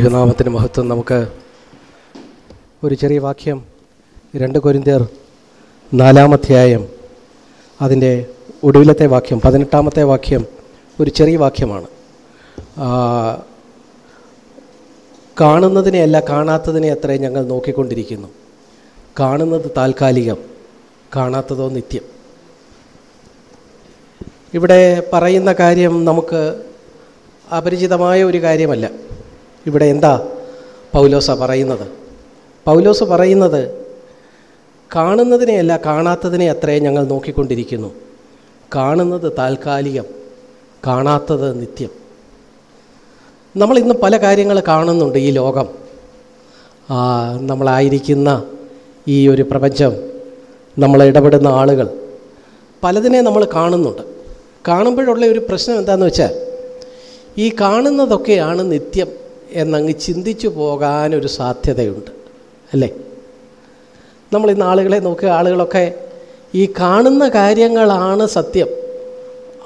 ദൈവനാമത്തിന് മഹത്വം നമുക്ക് ഒരു ചെറിയ വാക്യം രണ്ട് കൊരിന്തിയർ നാലാമധ്യായം അതിന്റെ ഒടുവിലത്തെ വാക്യം പതിനെട്ടാമത്തെ വാക്യം ഒരു ചെറിയ വാക്യമാണ്. കാണുന്നതിനെ അല്ല കാണാത്തതിനെ അത്രയും ഞങ്ങൾ നോക്കിക്കൊണ്ടിരിക്കുന്നു. കാണുന്നത് താൽക്കാലികം കാണാത്തതോ നിത്യം. ഇവിടെ പറയുന്ന കാര്യം നമുക്ക് അപരിചിതമായ ഒരു കാര്യമല്ല. ഇവിടെ എന്താ പൗലോസ പറയുന്നത്? പൗലോസ് പറയുന്നത് കാണുന്നതിനെയല്ല കാണാത്തതിനെ അത്രയും ഞങ്ങൾ നോക്കിക്കൊണ്ടിരിക്കുന്നു. കാണുന്നത് താൽക്കാലികം കാണാത്തത് നിത്യം. നമ്മൾ ഇന്ന് പല കാര്യങ്ങൾ കാണുന്നുണ്ട് ഈ ലോകം. നമ്മളായിരിക്കുന്ന ഈ ഒരു പ്രപഞ്ചം നമ്മൾ ഇടപെടുന്ന ആളുകൾ പലതിനെ നമ്മൾ കാണുന്നുണ്ട്. കാണുമ്പോഴുള്ള ഒരു പ്രശ്നം എന്താണെന്ന് വെച്ചാൽ ഈ കാണുന്നതൊക്കെയാണ് നിത്യം. എന്നങ്ങ് ചിന്തിച്ചു പോകാനൊരു സാധ്യതയുണ്ട് അല്ലേ? നമ്മൾ ഇന്ന് ആളുകളെ നോക്കുക ആളുകളൊക്കെ ഈ കാണുന്ന കാര്യങ്ങളാണ് സത്യം.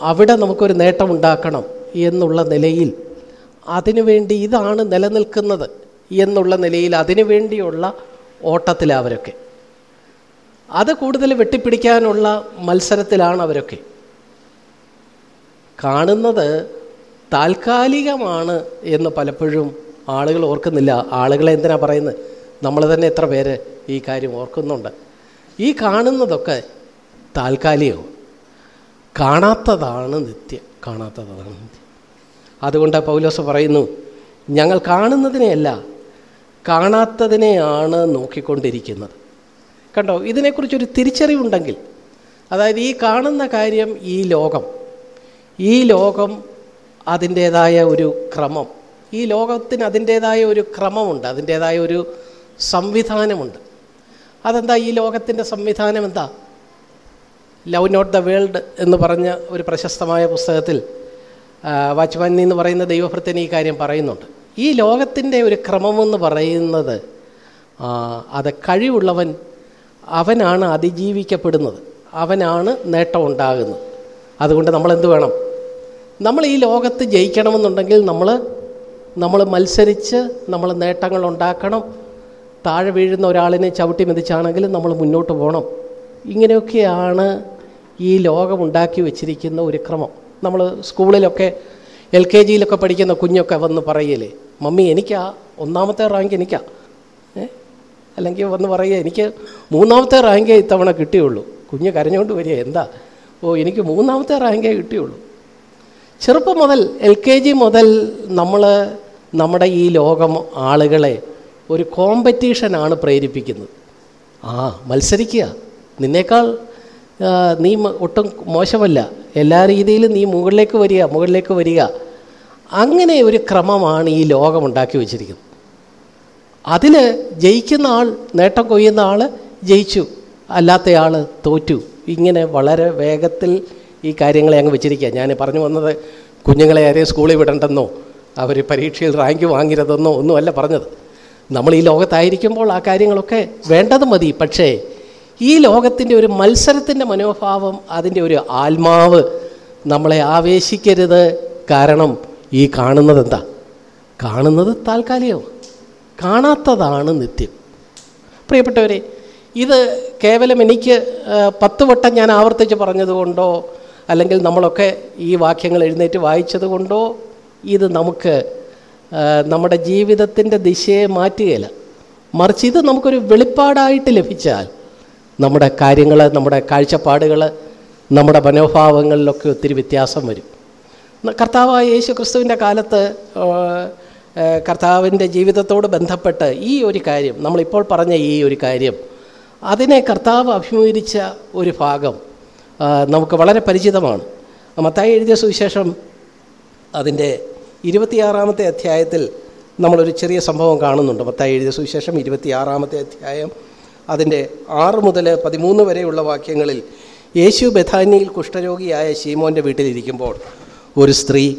അവിടെ നമുക്കൊരു നേട്ടമുണ്ടാക്കണം എന്നുള്ള നിലയിൽ അതിനുവേണ്ടി ഇതാണ് നിലനിൽക്കുന്നത് എന്നുള്ള നിലയിൽ അതിനു വേണ്ടിയുള്ള ഓട്ടത്തിലാണ് അവരൊക്കെ. അത് കൂടുതൽ വെട്ടിപ്പിടിക്കാനുള്ള മത്സരത്തിലാണ് അവരൊക്കെ. കാണുന്നത് താൽക്കാലികമാണ് എന്ന് പലപ്പോഴും ആളുകൾ ഓർക്കുന്നില്ല. ആളുകളെ എന്തിനാ പറയുന്നത്? നമ്മൾ തന്നെ എത്ര പേര് ഈ കാര്യം ഓർക്കുന്നുണ്ട്. ഈ കാണുന്നതൊക്കെ താൽക്കാലികവും. കാണാത്തതാണ് നിത്യം. കാണാത്തതാണ് നിത്യം. അതുകൊണ്ട് പൗലോസ് പറയുന്നു ഞങ്ങൾ കാണുന്നതിനെയല്ല കാണാത്തതിനെയാണ് നോക്കിക്കൊണ്ടിരിക്കുന്നത്. കണ്ടോ? ഇതിനെക്കുറിച്ചൊരു തിരിച്ചറിവുണ്ടെങ്കിൽ അതായത് ഈ കാണുന്ന കാര്യം ഈ ലോകം ഈ ലോകം അതിന്റേതായ ഒരു ക്രമം. ഈ ലോകത്തിന് അതിന്റേതായ ഒരു ക്രമമുണ്ട് അതിന്റേതായ ഒരു സംവിധാനമുണ്ട്. അതെന്താ ഈ ലോകത്തിന്റെ സംവിധാനം എന്താ? ലവ് നോട്ട് ദ വേൾഡ് എന്ന് പറഞ്ഞ ഒരു പ്രശസ്തമായ പുസ്തകത്തിൽ വാച്ച്മാൻ എന്ന് പറയുന്ന ദൈവഭൃത്തൻ ഈ കാര്യം പറയുന്നുണ്ട്. ഈ ലോകത്തിന്റെ ഒരു ക്രമമെന്ന് പറയുന്നത് അത് കഴിവുള്ളവൻ അവനാണ് അതിജീവിക്കപ്പെടുന്നത്. അവനാണ് നേട്ടമുണ്ടാകുന്നത്. അതുകൊണ്ട് നമ്മൾ എന്ത് വേണം? നമ്മൾ ഈ ലോകത്ത് ജയിക്കണമെന്നുണ്ടെങ്കിൽ നമ്മൾ നമ്മൾ മത്സരിച്ച് നമ്മൾ നേട്ടങ്ങൾ ഉണ്ടാക്കണം. താഴെ വീഴുന്ന ഒരാളിനെ ചവിട്ടി മെതിച്ചാണെങ്കിലും നമ്മൾ മുന്നോട്ട് പോകണം. ഇങ്ങനെയൊക്കെയാണ് ഈ ലോകം ഉണ്ടാക്കി വെച്ചിരിക്കുന്ന ഒരു ക്രമം. നമ്മൾ സ്കൂളിലൊക്കെ എൽ കെ ജിയിലൊക്കെ പഠിക്കുന്ന കുഞ്ഞൊക്കെ വന്ന് പറയലേ മമ്മി എനിക്കാ ഒന്നാമത്തെ റാങ്ക് എനിക്കാ. ഏ? അല്ലെങ്കിൽ വന്ന് പറയുക എനിക്ക് മൂന്നാമത്തെ റാങ്കേ ഇത്തവണ കിട്ടിയുള്ളൂ. കുഞ്ഞ് കരഞ്ഞുകൊണ്ട് വരിക എന്താ? ഓ എനിക്ക് മൂന്നാമത്തെ റാങ്കേ കിട്ടിയുള്ളൂ. ചെറുപ്പം മുതൽ എൽ കെ ജി മുതൽ നമ്മൾ നമ്മുടെ ഈ ലോകം ആളുകളെ ഒരു കോമ്പറ്റീഷനാണ് പ്രേരിപ്പിക്കുന്നത്. ആ മത്സരിക്കുക. നിന്നേക്കാൾ നീ ഒട്ടും മോശമല്ല. എല്ലാ രീതിയിലും നീ മുകളിലേക്ക് വരിക മുകളിലേക്ക് വരിക. അങ്ങനെ ഒരു ക്രമമാണ് ഈ ലോകം ഉണ്ടാക്കി വച്ചിരിക്കുന്നത്. അതിൽ ജയിക്കുന്ന ആൾ നേട്ടം കൊയ്യുന്ന ആൾ ജയിച്ചു. അല്ലാത്തയാൾ തോറ്റു. ഇങ്ങനെ വളരെ വേഗത്തിൽ ഈ കാര്യങ്ങളെ അങ്ങ് വെച്ചിരിക്കുക. ഞാൻ പറഞ്ഞു വന്നത് കുഞ്ഞുങ്ങളെ ആരെയും സ്കൂളിൽ വിടണ്ടെന്നോ അവർ പരീക്ഷയിൽ റാങ്ക് വാങ്ങരുതെന്നോ ഒന്നുമല്ല പറഞ്ഞത്. നമ്മൾ ഈ ലോകത്തായിരിക്കുമ്പോൾ ആ കാര്യങ്ങളൊക്കെ വേണ്ടത് മതി. പക്ഷേ ഈ ലോകത്തിന്റെ ഒരു മത്സരത്തിന്റെ മനോഭാവം അതിന്റെ ഒരു ആത്മാവ് നമ്മളെ ആവേശിക്കരുത്. കാരണം ഈ കാണുന്നത് എന്താ? കാണുന്നത് താൽക്കാലികമാണ്. കാണാത്തതാണ് നിത്യം. പ്രിയപ്പെട്ടവരെ ഇത് കേവലം എനിക്ക് പത്ത് വട്ടം ഞാൻ ആവർത്തിച്ച് പറഞ്ഞതുകൊണ്ടോ അല്ലെങ്കിൽ നമ്മളൊക്കെ ഈ വാക്യങ്ങൾ എഴുന്നേറ്റ് വായിച്ചത് കൊണ്ടോ ഇത് നമുക്ക് നമ്മുടെ ജീവിതത്തിന്റെ ദിശയെ മാറ്റുകയില്ല. മറിച്ച് ഇത് നമുക്കൊരു വെളിപ്പാടായിട്ട് ലഭിച്ചാൽ നമ്മുടെ കാര്യങ്ങൾ നമ്മുടെ കാഴ്ചപ്പാടുകൾ നമ്മുടെ മനോഭാവങ്ങളിലൊക്കെ ഒത്തിരി വ്യത്യാസം വരും. കർത്താവായ യേശു ക്രിസ്തുവിന്റെ കാലത്ത് കർത്താവിന്റെ ജീവിതത്തോട് ബന്ധപ്പെട്ട് ഈ ഒരു കാര്യം നമ്മളിപ്പോൾ പറഞ്ഞ ഈ ഒരു കാര്യം അതിനെ കർത്താവ് അഭിമുഖീകരിച്ച ഒരു ഭാഗം നമുക്ക് വളരെ പരിചിതമാണ്. മത്തായി എഴുതിയ സുവിശേഷം അതിന്റെ ഇരുപത്തിയാറാമത്തെ അധ്യായത്തിൽ നമ്മളൊരു ചെറിയ സംഭവം കാണുന്നുണ്ട്. മത്തായി എഴുതിയ സുവിശേഷം ഇരുപത്തിയാറാമത്തെ അധ്യായം അതിന്റെ ആറ് മുതൽ പതിമൂന്ന് വരെയുള്ള വാക്യങ്ങളിൽ യേശു ബഥാനിയിൽ കുഷ്ഠരോഗിയായ ശീമോന്റെ വീട്ടിലിരിക്കുമ്പോൾ ഒരു സ്ത്രീ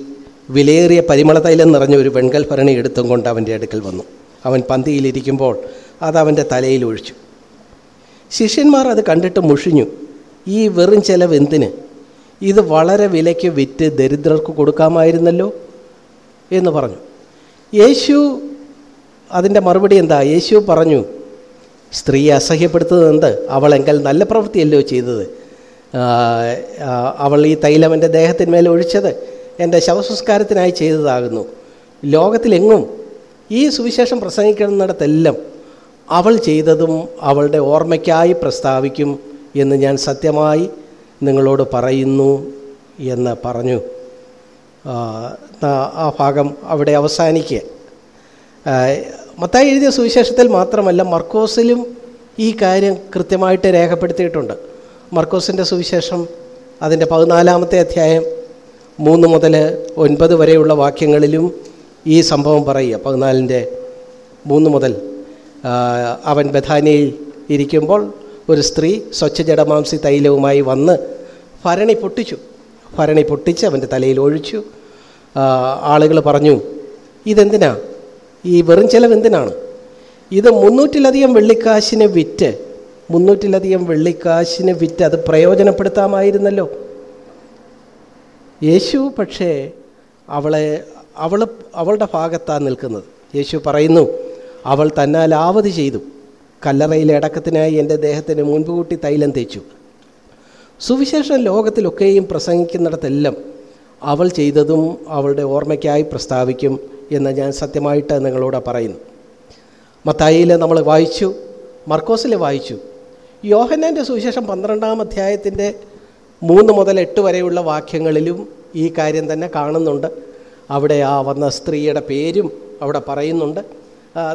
വിലയേറിയ പരിമള തൈലം നിറഞ്ഞ ഒരു വെൺകൽ ഭരണി എടുത്തും കൊണ്ട് അവന്റെ അടുക്കൽ വന്നു. അവൻ പന്തിയിലിരിക്കുമ്പോൾ അത് അവന്റെ തലയിൽ ഒഴിച്ചു. ശിഷ്യന്മാർ അത് കണ്ടിട്ട് മുഷിഞ്ഞു. ഈ വെറും ചിലവ് എന്തിന്? ഇത് വളരെ വിലയ്ക്ക് വിറ്റ് ദരിദ്രർക്ക് കൊടുക്കാമായിരുന്നല്ലോ എന്ന് പറഞ്ഞു. യേശു അതിന്റെ മറുപടി എന്താ? യേശു പറഞ്ഞു സ്ത്രീയെ അസഹ്യപ്പെടുത്തുന്നത് എന്ത്? അവളെങ്കിൽ നല്ല പ്രവൃത്തിയല്ലോ ചെയ്തത്. അവൾ ഈ തൈലം എന്റെ ദേഹത്തിന്മേൽ ഒഴിച്ചത് എന്റെ ശവസംസ്കാരത്തിനായി ചെയ്തതാകുന്നു. ലോകത്തിലെങ്ങും ഈ സുവിശേഷം പ്രസംഗിക്കുന്നിടത്തെല്ലാം അവൾ ചെയ്തതും അവളുടെ ഓർമ്മയ്ക്കായി പ്രസ്താവിക്കും എന്ന് ഞാൻ സത്യമായി നിങ്ങളോട് പറയുന്നു എന്ന് പറഞ്ഞു. ആ, ഭാഗം അവിടെ അവസാനിക്കുക. മത്തായി എഴുതിയ സുവിശേഷത്തിൽ മാത്രമല്ല മർക്കോസിലും ഈ കാര്യം കൃത്യമായിട്ട് രേഖപ്പെടുത്തിയിട്ടുണ്ട്. മർക്കോസിന്റെ സുവിശേഷം അതിന്റെ പതിനാലാമത്തെ അധ്യായം മൂന്ന് മുതൽ ഒൻപത് വരെയുള്ള വാക്യങ്ങളിലും ഈ സംഭവം പറയുക. പതിനാലിന്റെ മൂന്ന് മുതൽ അവൻ ബഥാനിയിൽ ഇരിക്കുമ്പോൾ ഒരു സ്ത്രീ സ്വച്ഛജടമാംസി തൈലവുമായി വന്ന് ഭരണി പൊട്ടിച്ചു. ഭരണി പൊട്ടിച്ച് അവന്റെ തലയിൽ ഒഴിച്ചു. ആളുകൾ പറഞ്ഞു ഇതെന്തിനാ? ഈ വെറും ചെലവ് എന്തിനാണ്? ഇത് മുന്നൂറ്റിലധികം വെള്ളിക്കാശിന് വിറ്റ് മുന്നൂറ്റിലധികം വെള്ളിക്കാശിന് വിറ്റ് അത് പ്രയോജനപ്പെടുത്താമായിരുന്നല്ലോ. യേശു പക്ഷേ അവളെ അവൾ അവളുടെ ഭാഗത്താണ് നിൽക്കുന്നത്. യേശു പറയുന്നു അവൾ തന്നാൽ ചെയ്തു. കല്ലറയിലെ അടക്കത്തിനായി എന്റെ ദേഹത്തിന് മുൻപുകൂട്ടി തൈലം തേച്ചു. സുവിശേഷം ലോകത്തിലൊക്കെയും പ്രസംഗിക്കുന്നിടത്തെല്ലാം അവൾ ചെയ്തതും അവളുടെ ഓർമ്മയ്ക്കായി പ്രസ്താവിക്കും എന്ന് ഞാൻ സത്യമായിട്ട് നിങ്ങളോട് പറയുന്നു. മത്തായിയിൽ നമ്മൾ വായിച്ചു മർക്കോസിൽ വായിച്ചു. യോഹന്നാന്റെ സുവിശേഷം പന്ത്രണ്ടാം അധ്യായത്തിന്റെ മൂന്ന് മുതൽ എട്ട് വരെയുള്ള വാക്യങ്ങളിലും ഈ കാര്യം തന്നെ കാണുന്നുണ്ട്. അവിടെ ആ വന്ന സ്ത്രീയുടെ പേരും അവിടെ പറയുന്നുണ്ട്.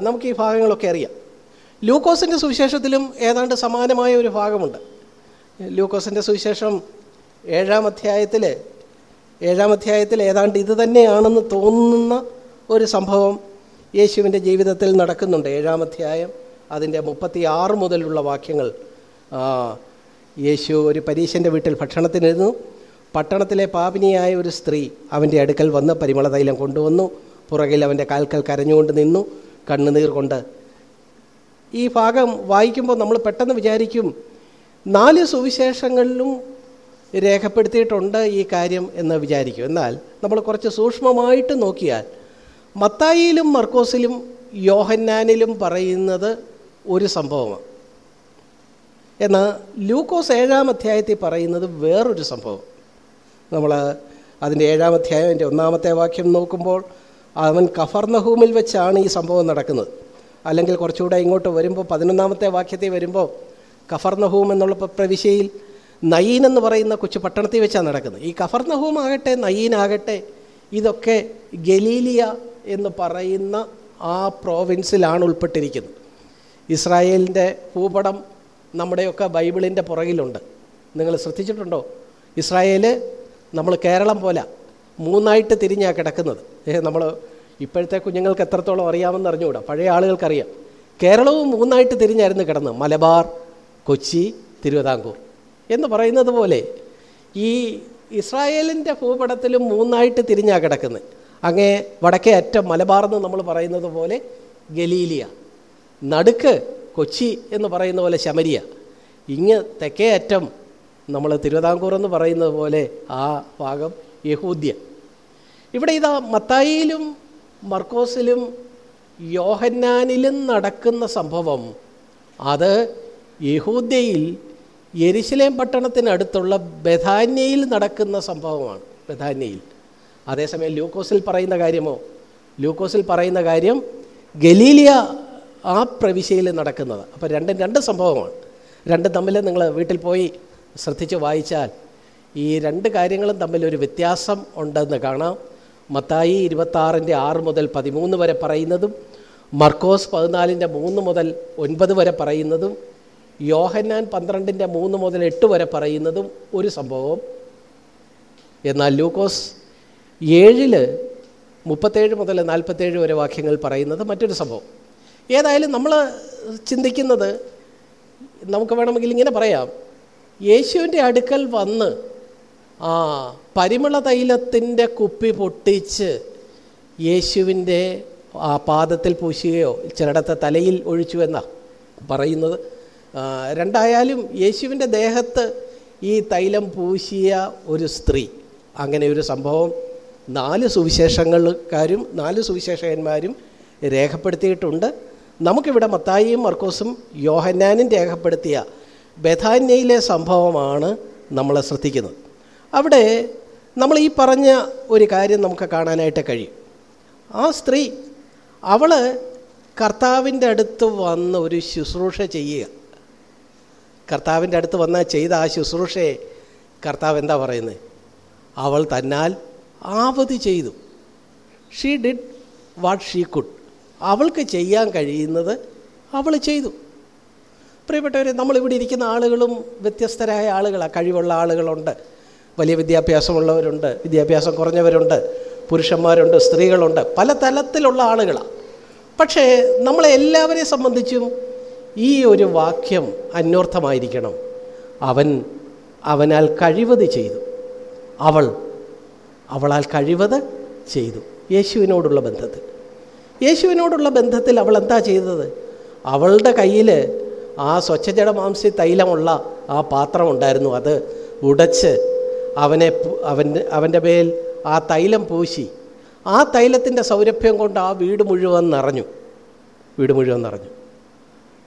നമുക്ക് ഈ ഭാഗങ്ങളൊക്കെ അറിയാം. ലൂക്കോസിന്റെ സുവിശേഷത്തിലും ഏതാണ്ട് സമാനമായ ഒരു ഭാഗമുണ്ട്. ലൂക്കോസിന്റെ സുവിശേഷം ഏഴാം അധ്യായത്തിൽ ഏഴാം അധ്യായത്തിൽ ഏതാണ്ട് ഇത് തന്നെയാണെന്ന് തോന്നുന്ന ഒരു സംഭവം യേശുവിന്റെ ജീവിതത്തിൽ നടക്കുന്നുണ്ട്. ഏഴാം അധ്യായം അതിന്റെ മുപ്പത്തി ആറ് മുതലുള്ള വാക്യങ്ങൾ യേശു ഒരു പരീശന്റെ വീട്ടിൽ ഭക്ഷണത്തിനിരുന്നു. പട്ടണത്തിലെ പാപിനിയായ ഒരു സ്ത്രീ അവന്റെ അടുക്കൽ വന്ന് പരിമള തൈലം കൊണ്ടുവന്നു. പുറകിൽ അവന്റെ കാൽക്കൽ കരഞ്ഞുകൊണ്ട് നിന്നു. കണ്ണുനീർ കൊണ്ട് ഈ ഭാഗം വായിക്കുമ്പോൾ നമ്മൾ പെട്ടെന്ന് വിചാരിക്കും നാല് സുവിശേഷങ്ങളിലും രേഖപ്പെടുത്തിയിട്ടുണ്ട് ഈ കാര്യം എന്ന് വിചാരിക്കും. എന്നാൽ നമ്മൾ കുറച്ച് സൂക്ഷ്മമായിട്ട് നോക്കിയാൽ മത്തായിയിലും മർക്കോസിലും യോഹന്നാനിലും പറയുന്നത് ഒരു സംഭവമാണ്. എന്നാൽ ലൂക്കോസ് ഏഴാം അധ്യായത്തിൽ പറയുന്നത് വേറൊരു സംഭവം. നമ്മൾ അതിന്റെ ഏഴാം അധ്യായം ഒന്നാമത്തെ വാക്യം നോക്കുമ്പോൾ അവൻ കഫർനഹൂമിൽ വെച്ചാണ് ഈ സംഭവം നടക്കുന്നത്. അല്ലെങ്കിൽ കുറച്ചുകൂടെ ഇങ്ങോട്ട് വരുമ്പോൾ പതിനൊന്നാമത്തെ വാക്യത്തിൽ വരുമ്പോൾ കഫർനഹൂം എന്നുള്ള പ്ര- പ്രവിശ്യയിൽ നയീൻ എന്ന് പറയുന്ന കൊച്ചു പട്ടണത്തിൽ വെച്ചാണ് നടക്കുന്നത്. ഈ കഫർനഹൂം ആകട്ടെ നയീനാകട്ടെ ഇതൊക്കെ ഗലീലിയ എന്ന് പറയുന്ന ആ പ്രോവിൻസിലാണ് ഉൾപ്പെട്ടിരിക്കുന്നത്. ഇസ്രായേലിന്റെ ഭൂപടം നമ്മുടെയൊക്കെ ബൈബിളിന്റെ പുറകിലുണ്ട്. നിങ്ങൾ ശ്രദ്ധിച്ചിട്ടുണ്ടോ? ഇസ്രായേൽ നമ്മൾ കേരളം പോലെ മൂന്നായിട്ട് തിരിഞ്ഞാണ് കിടക്കുന്നത്. നമ്മൾ ഇപ്പോഴത്തെ കുഞ്ഞുങ്ങൾക്ക് എത്രത്തോളം അറിയാമെന്ന് അറിഞ്ഞുകൂടാ. പഴയ ആളുകൾക്കറിയാം. കേരളവും മൂന്നായിട്ട് തിരിഞ്ഞായിരുന്നു കിടന്ന്. മലബാർ കൊച്ചി തിരുവിതാംകൂർ എന്ന് പറയുന്നത് പോലെ ഈ ഇസ്രായേലിന്റെ ഭൂപടത്തിലും മൂന്നായിട്ട് തിരിഞ്ഞാണ് കിടക്കുന്നത് അങ്ങേ വടക്കേ അറ്റം മലബാർ എന്ന് നമ്മൾ പറയുന്നത് പോലെ ഗലീലിയ. നടുക്ക് കൊച്ചി എന്ന് പറയുന്ന പോലെ ശമരിയ. ഇങ്ങ് തെക്കേ അറ്റം നമ്മൾ തിരുവിതാംകൂർ എന്ന് പറയുന്നത് പോലെ ആ ഭാഗം യഹൂദ്യ. ഇവിടെ ഇതാ മത്തായിയിലും മർക്കോസിലും യോഹന്നാനിലും നടക്കുന്ന സംഭവം അത് യഹൂദ്യയിൽ യെരുശലേം പട്ടണത്തിനടുത്തുള്ള ബഥാന്യയിൽ നടക്കുന്ന സംഭവമാണ്. ബഥാന്യയിൽ. അതേസമയം ലൂക്കോസിൽ പറയുന്ന കാര്യമോ? ലൂക്കോസിൽ പറയുന്ന കാര്യം ഗലീലിയ ആ പ്രവിശ്യയിൽ നടക്കുന്നത്. അപ്പോൾ രണ്ടും രണ്ട് സംഭവമാണ്. രണ്ടും തമ്മിൽ നിങ്ങൾ വീട്ടിൽ പോയി ശ്രദ്ധിച്ച് വായിച്ചാൽ ഈ രണ്ട് കാര്യങ്ങളും തമ്മിലൊരു വ്യത്യാസം ഉണ്ടെന്ന് കാണാം. മത്തായി ഇരുപത്താറിന്റെ ആറ് മുതൽ പതിമൂന്ന് വരെ പറയുന്നതും മർക്കോസ് പതിനാലിന്റെ മൂന്ന് മുതൽ ഒൻപത് വരെ പറയുന്നതും യോഹന്നാൻ പന്ത്രണ്ടിന്റെ മൂന്ന് മുതൽ എട്ട് വരെ പറയുന്നതും ഒരു സംഭവം. എന്നാൽ ലൂക്കോസ് ഏഴിൽ മുപ്പത്തേഴ് മുതൽ നാൽപ്പത്തേഴ് വരെ വാക്യങ്ങൾ പറയുന്നത് മറ്റൊരു സംഭവം. ഏതായാലും നമ്മൾ ചിന്തിക്കുന്നത് നമുക്ക് വേണമെങ്കിൽ ഇങ്ങനെ പറയാം. യേശുവിന്റെ അടുക്കൽ വന്ന് ആ പരിമള തൈലത്തിന്റെ കുപ്പി പൊട്ടിച്ച് യേശുവിന്റെ ആ പാദത്തിൽ പൂശുകയോ ചിലടത്തെ തലയിൽ ഒഴിച്ചു എന്നാ പറയുന്നത്. രണ്ടായാലും യേശുവിന്റെ ദേഹത്ത് ഈ തൈലം പൂശിയ ഒരു സ്ത്രീ. അങ്ങനെ ഒരു സംഭവം നാല് സുവിശേഷങ്ങൾക്കാരും നാല് സുവിശേഷകന്മാരും രേഖപ്പെടുത്തിയിട്ടുണ്ട്. നമുക്കിവിടെ മത്തായിയും മർക്കോസും യോഹന്നാനും രേഖപ്പെടുത്തിയ ബഥാന്യയിലെ സംഭവമാണ് നമ്മൾ ശ്രദ്ധിക്കുന്നത്. അവിടെ നമ്മൾ ഈ പറഞ്ഞ ഒരു കാര്യം നമുക്ക് കാണാനായിട്ട് കഴിയും. ആ സ്ത്രീ അവൾ കർത്താവിന്റെ അടുത്ത് വന്ന് ഒരു ശുശ്രൂഷ ചെയ്യുക. കർത്താവിന്റെ അടുത്ത് വന്നാൽ ചെയ്ത ആ ശുശ്രൂഷയെ കർത്താവ് എന്താ പറയുന്നത് അവൾ തന്നാൽ ആവതി ചെയ്തു. She did what she could അവൾക്ക് ചെയ്യാൻ കഴിയുന്നത് അവൾ ചെയ്തു. പ്രിയപ്പെട്ടവരെ നമ്മളിവിടെ ഇരിക്കുന്ന ആളുകളും വ്യത്യസ്തരായ ആളുകളാണ് കഴിവുള്ള ആളുകളുണ്ട്. വലിയ വിദ്യാഭ്യാസമുള്ളവരുണ്ട് വിദ്യാഭ്യാസം കുറഞ്ഞവരുണ്ട് പുരുഷന്മാരുണ്ട് സ്ത്രീകളുണ്ട് പല തലത്തിലുള്ള ആളുകളാണ് പക്ഷേ നമ്മളെ എല്ലാവരെയും സംബന്ധിച്ചും ഈ ഒരു വാക്യം അന്വർത്ഥമായിരിക്കണം. അവൻ അവനാൽ കഴിവത് ചെയ്തു. അവൾ അവളാൽ കഴിവത് ചെയ്തു. യേശുവിനോടുള്ള ബന്ധത്തിൽ. യേശുവിനോടുള്ള ബന്ധത്തിൽ അവൾ എന്താ ചെയ്തത്? അവളുടെ കയ്യിൽ ആ സ്വച്ഛജട മാംസി തൈലമുള്ള ആ പാത്രം ഉണ്ടായിരുന്നു. അത് ഉടച്ച് അവനെ അവന്റെ അവന്റെ മേൽ ആ തൈലം പൂശി. ആ തൈലത്തിന്റെ സൗരഭ്യം കൊണ്ട് ആ വീട് മുഴുവൻ നിറഞ്ഞു. വീട് മുഴുവൻ നിറഞ്ഞു.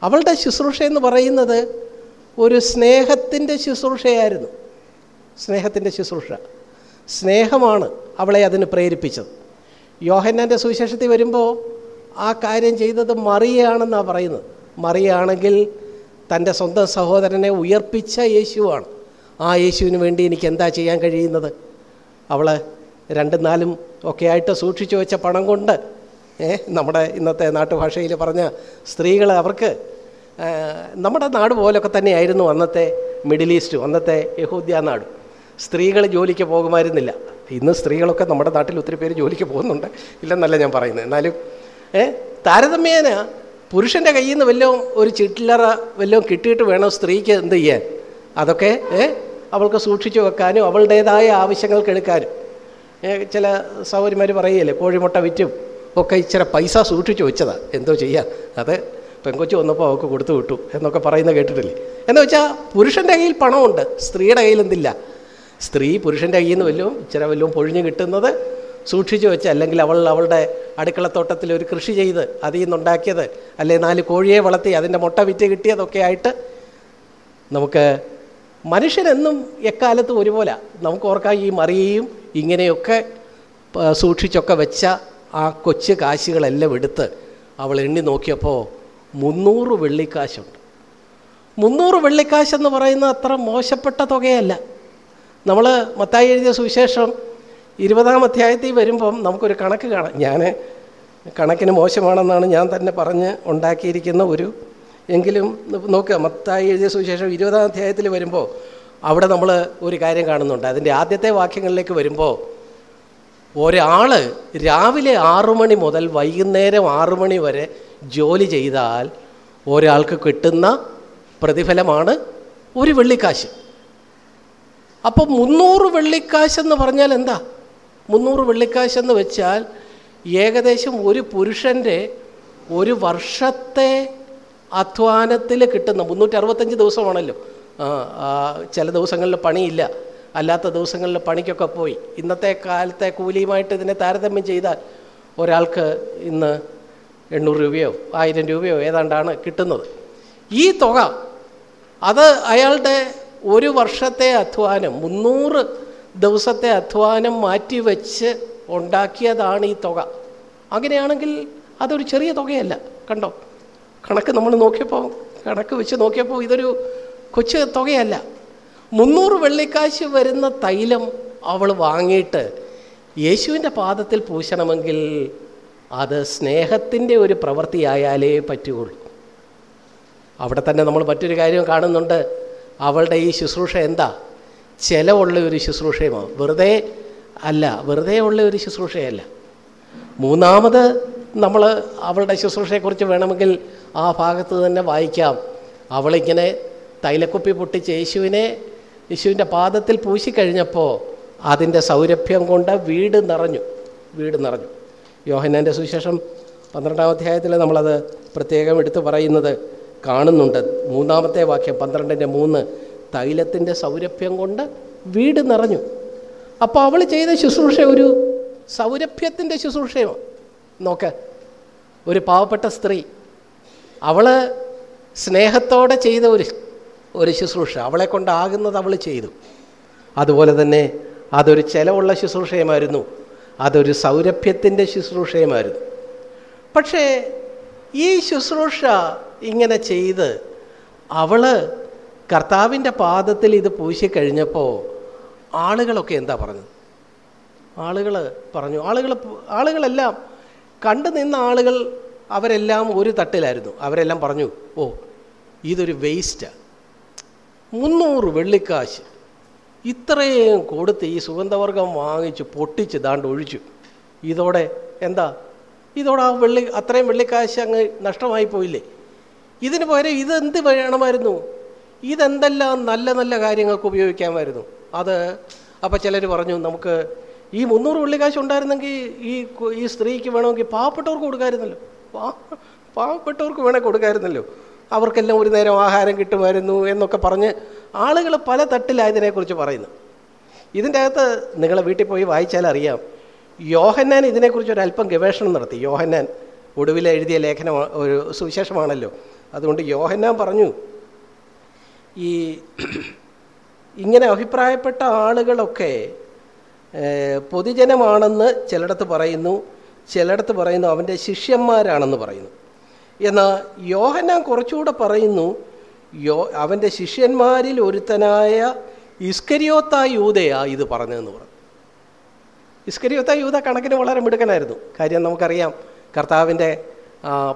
അവളുടെ ശുശ്രൂഷ എന്ന് പറയുന്നത് ഒരു സ്നേഹത്തിന്റെ ശുശ്രൂഷയായിരുന്നു. സ്നേഹത്തിന്റെ ശുശ്രൂഷ. സ്നേഹമാണ് അവളെ അതിന് പ്രേരിപ്പിച്ചത്. യോഹന്നാന്റെ സുവിശേഷത്തിൽ വരുമ്പോൾ ആ കാര്യം ചെയ്തത് മറിയാണെന്നാണ് പറയുന്നത്. മറിയാണെങ്കിൽ തന്റെ സ്വന്തം സഹോദരനെ ഉയർപ്പിച്ച യേശുവാണ്. ആ യേശുവിന് വേണ്ടി എനിക്ക് എന്താ ചെയ്യാൻ കഴിയുന്നത്? അവൾ രണ്ടും നാലും ഒക്കെ ആയിട്ട് സൂക്ഷിച്ചു വെച്ച പണം കൊണ്ട് നമ്മുടെ ഇന്നത്തെ നാട്ടുഭാഷയിൽ പറഞ്ഞ സ്ത്രീകൾ അവർക്ക് നമ്മുടെ നാട് പോലൊക്കെ തന്നെയായിരുന്നു അന്നത്തെ മിഡിൽ ഈസ്റ്റും അന്നത്തെ യഹൂദ്യ നാട്. സ്ത്രീകൾ ജോലിക്ക് പോകുമായിരുന്നില്ല. ഇന്ന് സ്ത്രീകളൊക്കെ നമ്മുടെ നാട്ടിൽ ഒത്തിരി പേര് ജോലിക്ക് പോകുന്നുണ്ട്. ഇല്ലെന്നല്ല ഞാൻ പറയുന്നത്. എന്നാലും ഏ താരതമ്യേന പുരുഷന്റെ കയ്യിൽ നിന്ന് വല്ലതും ഒരു ചിട്ടിലറ വല്ലതും കിട്ടിയിട്ട് വേണം സ്ത്രീക്ക് എന്ത് ചെയ്യാൻ? അതൊക്കെ അവൾക്ക് സൂക്ഷിച്ചു വെക്കാനും അവളുടേതായ ആവശ്യങ്ങൾക്ക് എടുക്കാനും. ചില സൗകര്യമാർ പറയുകയല്ലേ കോഴിമുട്ട വിറ്റും. ഒക്കെ ഇച്ചിരി പൈസ സൂക്ഷിച്ചു വെച്ചതാ. എന്തോ ചെയ്യാം. അത് പെങ്കൊച്ചു വന്നപ്പോൾ അവൾക്ക് കൊടുത്തു വിട്ടു എന്നൊക്കെ പറയുന്ന കേട്ടിട്ടില്ലേ? എന്ന് വെച്ചാൽ പുരുഷന്റെ കയ്യിൽ പണമുണ്ട് സ്ത്രീയുടെ കയ്യിൽ എന്തില്ല. സ്ത്രീ പുരുഷന്റെ കയ്യിൽ നിന്ന് വല്ലതും ഇച്ചിരി വല്ലതും പൊഴിഞ്ഞു കിട്ടുന്നത് സൂക്ഷിച്ചു വെച്ച് അല്ലെങ്കിൽ അവൾ അവളുടെ അടുക്കളത്തോട്ടത്തിൽ ഒരു കൃഷി ചെയ്ത് അതിൽ നിന്നുണ്ടാക്കിയത് അല്ലെങ്കിൽ നാല് കോഴിയെ വളർത്തി അതിന്റെ മുട്ട വിറ്റ് കിട്ടിയതൊക്കെ ആയിട്ട് നമുക്ക് മനുഷ്യനെന്നും എക്കാലത്തും ഒരുപോലെ. നമുക്ക് ഓർക്കാം ഈ മറിയയും ഇങ്ങനെയൊക്കെ സൂക്ഷിച്ചൊക്കെ വെച്ച ആ കൊച്ചു കാശുകളെല്ലാം എടുത്ത് അവൾ എണ്ണി നോക്കിയപ്പോൾ മുന്നൂറ് വെള്ളിക്കാശുണ്ട്. മുന്നൂറ് വെള്ളിക്കാശെന്ന് പറയുന്ന അത്ര മോശപ്പെട്ട തുകയല്ല. നമ്മൾ മത്തായി എഴുതിയ സുവിശേഷം ഇരുപതാം അധ്യായത്തിൽ വരുമ്പം നമുക്കൊരു കണക്ക് കാണാം. ഞാൻ കണക്കിന് മോശമാണെന്നാണ് ഞാൻ തന്നെ പറഞ്ഞ് ഉണ്ടാക്കിയിരിക്കുന്ന ഒരു എങ്കിലും നോക്കുക മത്തായി എഴുതിയ സുവിശേഷം ഇരുപതാം അധ്യായത്തിൽ വരുമ്പോൾ അവിടെ നമ്മൾ ഒരു കാര്യം കാണുന്നുണ്ട്. അതിന്റെ ആദ്യത്തെ വാക്യങ്ങളിലേക്ക് വരുമ്പോൾ ഒരാൾ രാവിലെ ആറു മണി മുതൽ വൈകുന്നേരം ആറു മണി വരെ ജോലി ചെയ്താൽ ഒരാൾക്ക് കിട്ടുന്ന പ്രതിഫലമാണ് ഒരു വെള്ളിക്കാശ്. അപ്പോൾ മുന്നൂറ് വെള്ളിക്കാശ് എന്ന് പറഞ്ഞാൽ എന്താ? മുന്നൂറ് വെള്ളിക്കാശ് എന്ന് വെച്ചാൽ ഏകദേശം ഒരു പുരുഷന്റെ ഒരു വർഷത്തെ അധ്വാനത്തിൽ കിട്ടുന്ന മുന്നൂറ്റി അറുപത്തഞ്ച് ദിവസമാണല്ലോ ചില ദിവസങ്ങളിൽ പണിയില്ല. അല്ലാത്ത ദിവസങ്ങളിൽ പണിക്കൊക്കെ പോയി. ഇന്നത്തെ കാലത്തെ കൂലിയുമായിട്ട് ഇതിനെ താരതമ്യം ചെയ്താൽ ഒരാൾക്ക് ഇന്ന് എണ്ണൂറ് രൂപയോ ആയിരം രൂപയോ ഏതാണ്ടാണ് കിട്ടുന്നത്. ഈ തുക അത് അയാളുടെ ഒരു വർഷത്തെ അധ്വാനം മുന്നൂറ് ദിവസത്തെ അധ്വാനം മാറ്റിവെച്ച് ഉണ്ടാക്കിയതാണ് ഈ തുക. അങ്ങനെയാണെങ്കിൽ അതൊരു ചെറിയ തുകയല്ല. കണ്ടോ? കണക്ക് നമ്മൾ നോക്കിയപ്പോൾ കണക്ക് വെച്ച് നോക്കിയപ്പോൾ ഇതൊരു കൊച്ചു തുകയല്ല. മുന്നൂറ് വെള്ളിക്കാശ് വരുന്ന തൈലം അവൾ വാങ്ങിയിട്ട് യേശുവിന്റെ പാദത്തിൽ പൂശണമെങ്കിൽ അത് സ്നേഹത്തിന്റെ ഒരു പ്രവൃത്തിയായാലേ പറ്റുകയുള്ളൂ. അവിടെ തന്നെ നമ്മൾ മറ്റൊരു കാര്യം കാണുന്നുണ്ട്. അവളുടെ ഈ ശുശ്രൂഷ എന്താ? ചിലവുള്ള ഒരു ശുശ്രൂഷയുമാണ്. വെറുതെ അല്ല വെറുതെ ഉള്ള ഒരു ശുശ്രൂഷയല്ല. മൂന്നാമത് നമ്മൾ അവളുടെ ശുശ്രൂഷയെക്കുറിച്ച് വേണമെങ്കിൽ ആ ഭാഗത്ത് തന്നെ വായിക്കാം. അവളിങ്ങനെ തൈലക്കുപ്പി പൊട്ടിച്ച് യേശുവിനെ യേശുവിന്റെ പാദത്തിൽ പൂശിക്കഴിഞ്ഞപ്പോൾ അതിന്റെ സൗരഭ്യം കൊണ്ട് വീട് നിറഞ്ഞു വീട് നിറഞ്ഞു. യോഹന്നാന്റെ സുവിശേഷം പന്ത്രണ്ടാം അധ്യായത്തിൽ നമ്മളത് പ്രത്യേകം എടുത്തു പറയുന്നത് കാണുന്നുണ്ട്. മൂന്നാമത്തെ വാക്യം പന്ത്രണ്ടിന്റെ മൂന്ന് തൈലത്തിന്റെ സൗരഭ്യം കൊണ്ട് വീട് നിറഞ്ഞു. അപ്പോൾ അവൾ ചെയ്ത ശുശ്രൂഷ ഒരു സൗരഭ്യത്തിന്റെ ശുശ്രൂഷയോ? നോക്ക്. ഒരു പാവപ്പെട്ട സ്ത്രീ അവൾ സ്നേഹത്തോടെ ചെയ്ത ഒരു ഒരു ശുശ്രൂഷ അവളെ കൊണ്ടാകുന്നത് അവൾ ചെയ്തു. അതുപോലെ തന്നെ അതൊരു ചിലവുള്ള ശുശ്രൂഷയുമായിരുന്നു. അതൊരു സൗരഭ്യത്തിന്റെ ശുശ്രൂഷയുമായിരുന്നു. പക്ഷേ ഈ ശുശ്രൂഷ ഇങ്ങനെ ചെയ്ത് അവൾ കർത്താവിന്റെ പാദത്തിൽ ഇത് പൂശിക്കഴിഞ്ഞപ്പോൾ ആളുകളൊക്കെ എന്താ പറഞ്ഞത്? ആളുകൾ പറഞ്ഞു ആളുകൾ ആളുകളെല്ലാം കണ്ടു നിന്ന ആളുകൾ അവരെല്ലാം ഒരു തട്ടിലായിരുന്നു. അവരെല്ലാം പറഞ്ഞു ഓ ഇതൊരു വേസ്റ്റാണ് മുന്നൂറ് വെള്ളിക്കാശ്. ഇത്രയും കൊടുത്ത് ഈ സുഗന്ധവർഗം വാങ്ങിച്ച് പൊട്ടിച്ച് ദാണ്ട് ഒഴിച്ചു. ഇതോടെ എന്താ? ഇതോടെ ആ വെള്ളി അത്രയും വെള്ളിക്കാശ് അങ്ങ് നഷ്ടമായി പോയില്ലേ? ഇതിന് പകരം ഇതെന്ത് വേണമായിരുന്നു? ഇതെന്തെല്ലാം നല്ല നല്ല കാര്യങ്ങൾക്ക് ഉപയോഗിക്കാമായിരുന്നു? അത് അപ്പോൾ ചിലർ പറഞ്ഞു നമുക്ക് ഈ മുന്നൂറ് വെള്ളിക്കാശ് ഉണ്ടായിരുന്നെങ്കിൽ ഈ ഈ സ്ത്രീക്ക് വേണമെങ്കിൽ പാവപ്പെട്ടവർക്ക് കൊടുക്കാമായിരുന്നല്ലോ പാവപ്പെട്ടവർക്ക് വേണേൽ കൊടുക്കാമായിരുന്നല്ലോ അവർക്കെല്ലാം ഒരു നേരം ആഹാരം കിട്ടുമായിരുന്നു എന്നൊക്കെ പറഞ്ഞ് ആളുകൾ പല തട്ടിലായതിനെക്കുറിച്ച് പറയുന്നു. ഇതിന്റെ അകത്ത് നിങ്ങളെ വീട്ടിൽ പോയി വായിച്ചാൽ അറിയാം. യോഹന്നാൻ ഇതിനെക്കുറിച്ച് ഒരല്പം ഗവേഷണം നടത്തി. യോഹന്നാൻ ഒടുവിൽ എഴുതിയ ലേഖനം ഒരു സുവിശേഷമാണല്ലോ. അതുകൊണ്ട് യോഹന്നാൻ പറഞ്ഞു ഈ ഇങ്ങനെ അഭിപ്രായപ്പെട്ട ആളുകളൊക്കെ പൊതുജനമാണെന്ന് ചിലയിടത്ത് പറയുന്നു ചിലയിടത്ത് പറയുന്നു അവന്റെ ശിഷ്യന്മാരാണെന്ന് പറയുന്നു. എന്നാൽ യോഹന്നാൻ കുറച്ചുകൂടെ പറയുന്നു യോ അവന്റെ ശിഷ്യന്മാരിൽ ഒരുത്തനായ ഇസ്കരിയോത്ത യൂതയാ ഇത് പറഞ്ഞതെന്ന് പറഞ്ഞു. ഇസ്കരിയോത്ത യൂത കണക്കിന് വളരെ മിടുക്കനായിരുന്നു. കാര്യം നമുക്കറിയാം കർത്താവിന്റെ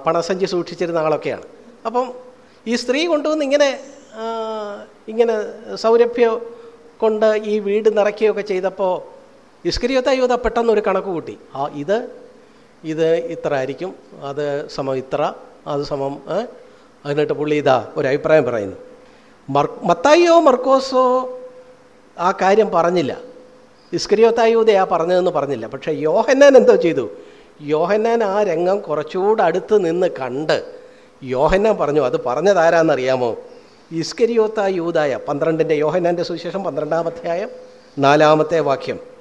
പണസഞ്ചി സൂക്ഷിച്ചിരുന്ന ആളൊക്കെയാണ്. അപ്പം ഈ സ്ത്രീ കൊണ്ടുവന്ന് ഇങ്ങനെ ഇങ്ങനെ സൗരഭ്യം കൊണ്ട് ഈ വീട് നിറയ്ക്കുകയൊക്കെ ചെയ്തപ്പോൾ ഇസ്കരിയോത്ത യൂത പെട്ടെന്ന് ഒരു കണക്ക് കൂട്ടി. ആ ഇത് ഇത് ഇത്ര ആയിരിക്കും അത് സമം ഇത്ര അത് സമം ഏ? എന്നിട്ട് പുള്ളി ഇതാ ഒരു അഭിപ്രായം പറയുന്നു. മർ മത്തായിയോ മർക്കോസോ ആ കാര്യം പറഞ്ഞില്ല. ഇസ്കരിയോത്തായൂതയാ പറഞ്ഞതെന്ന് പറഞ്ഞില്ല. പക്ഷേ യോഹന്നാൻ എന്തോ ചെയ്തു? യോഹന്നാൻ ആ രംഗം കുറച്ചുകൂടെ അടുത്ത് നിന്ന് കണ്ട് യോഹന്നാൻ പറഞ്ഞു അത് പറഞ്ഞതാരാന്നറിയാമോ ഇസ്കരിയോത്ത യൂതായ പന്ത്രണ്ടിന്റെ യോഹന്നാന്റെ സുവിശേഷം പന്ത്രണ്ടാം അധ്യായം നാലാമത്തെ വാക്യം.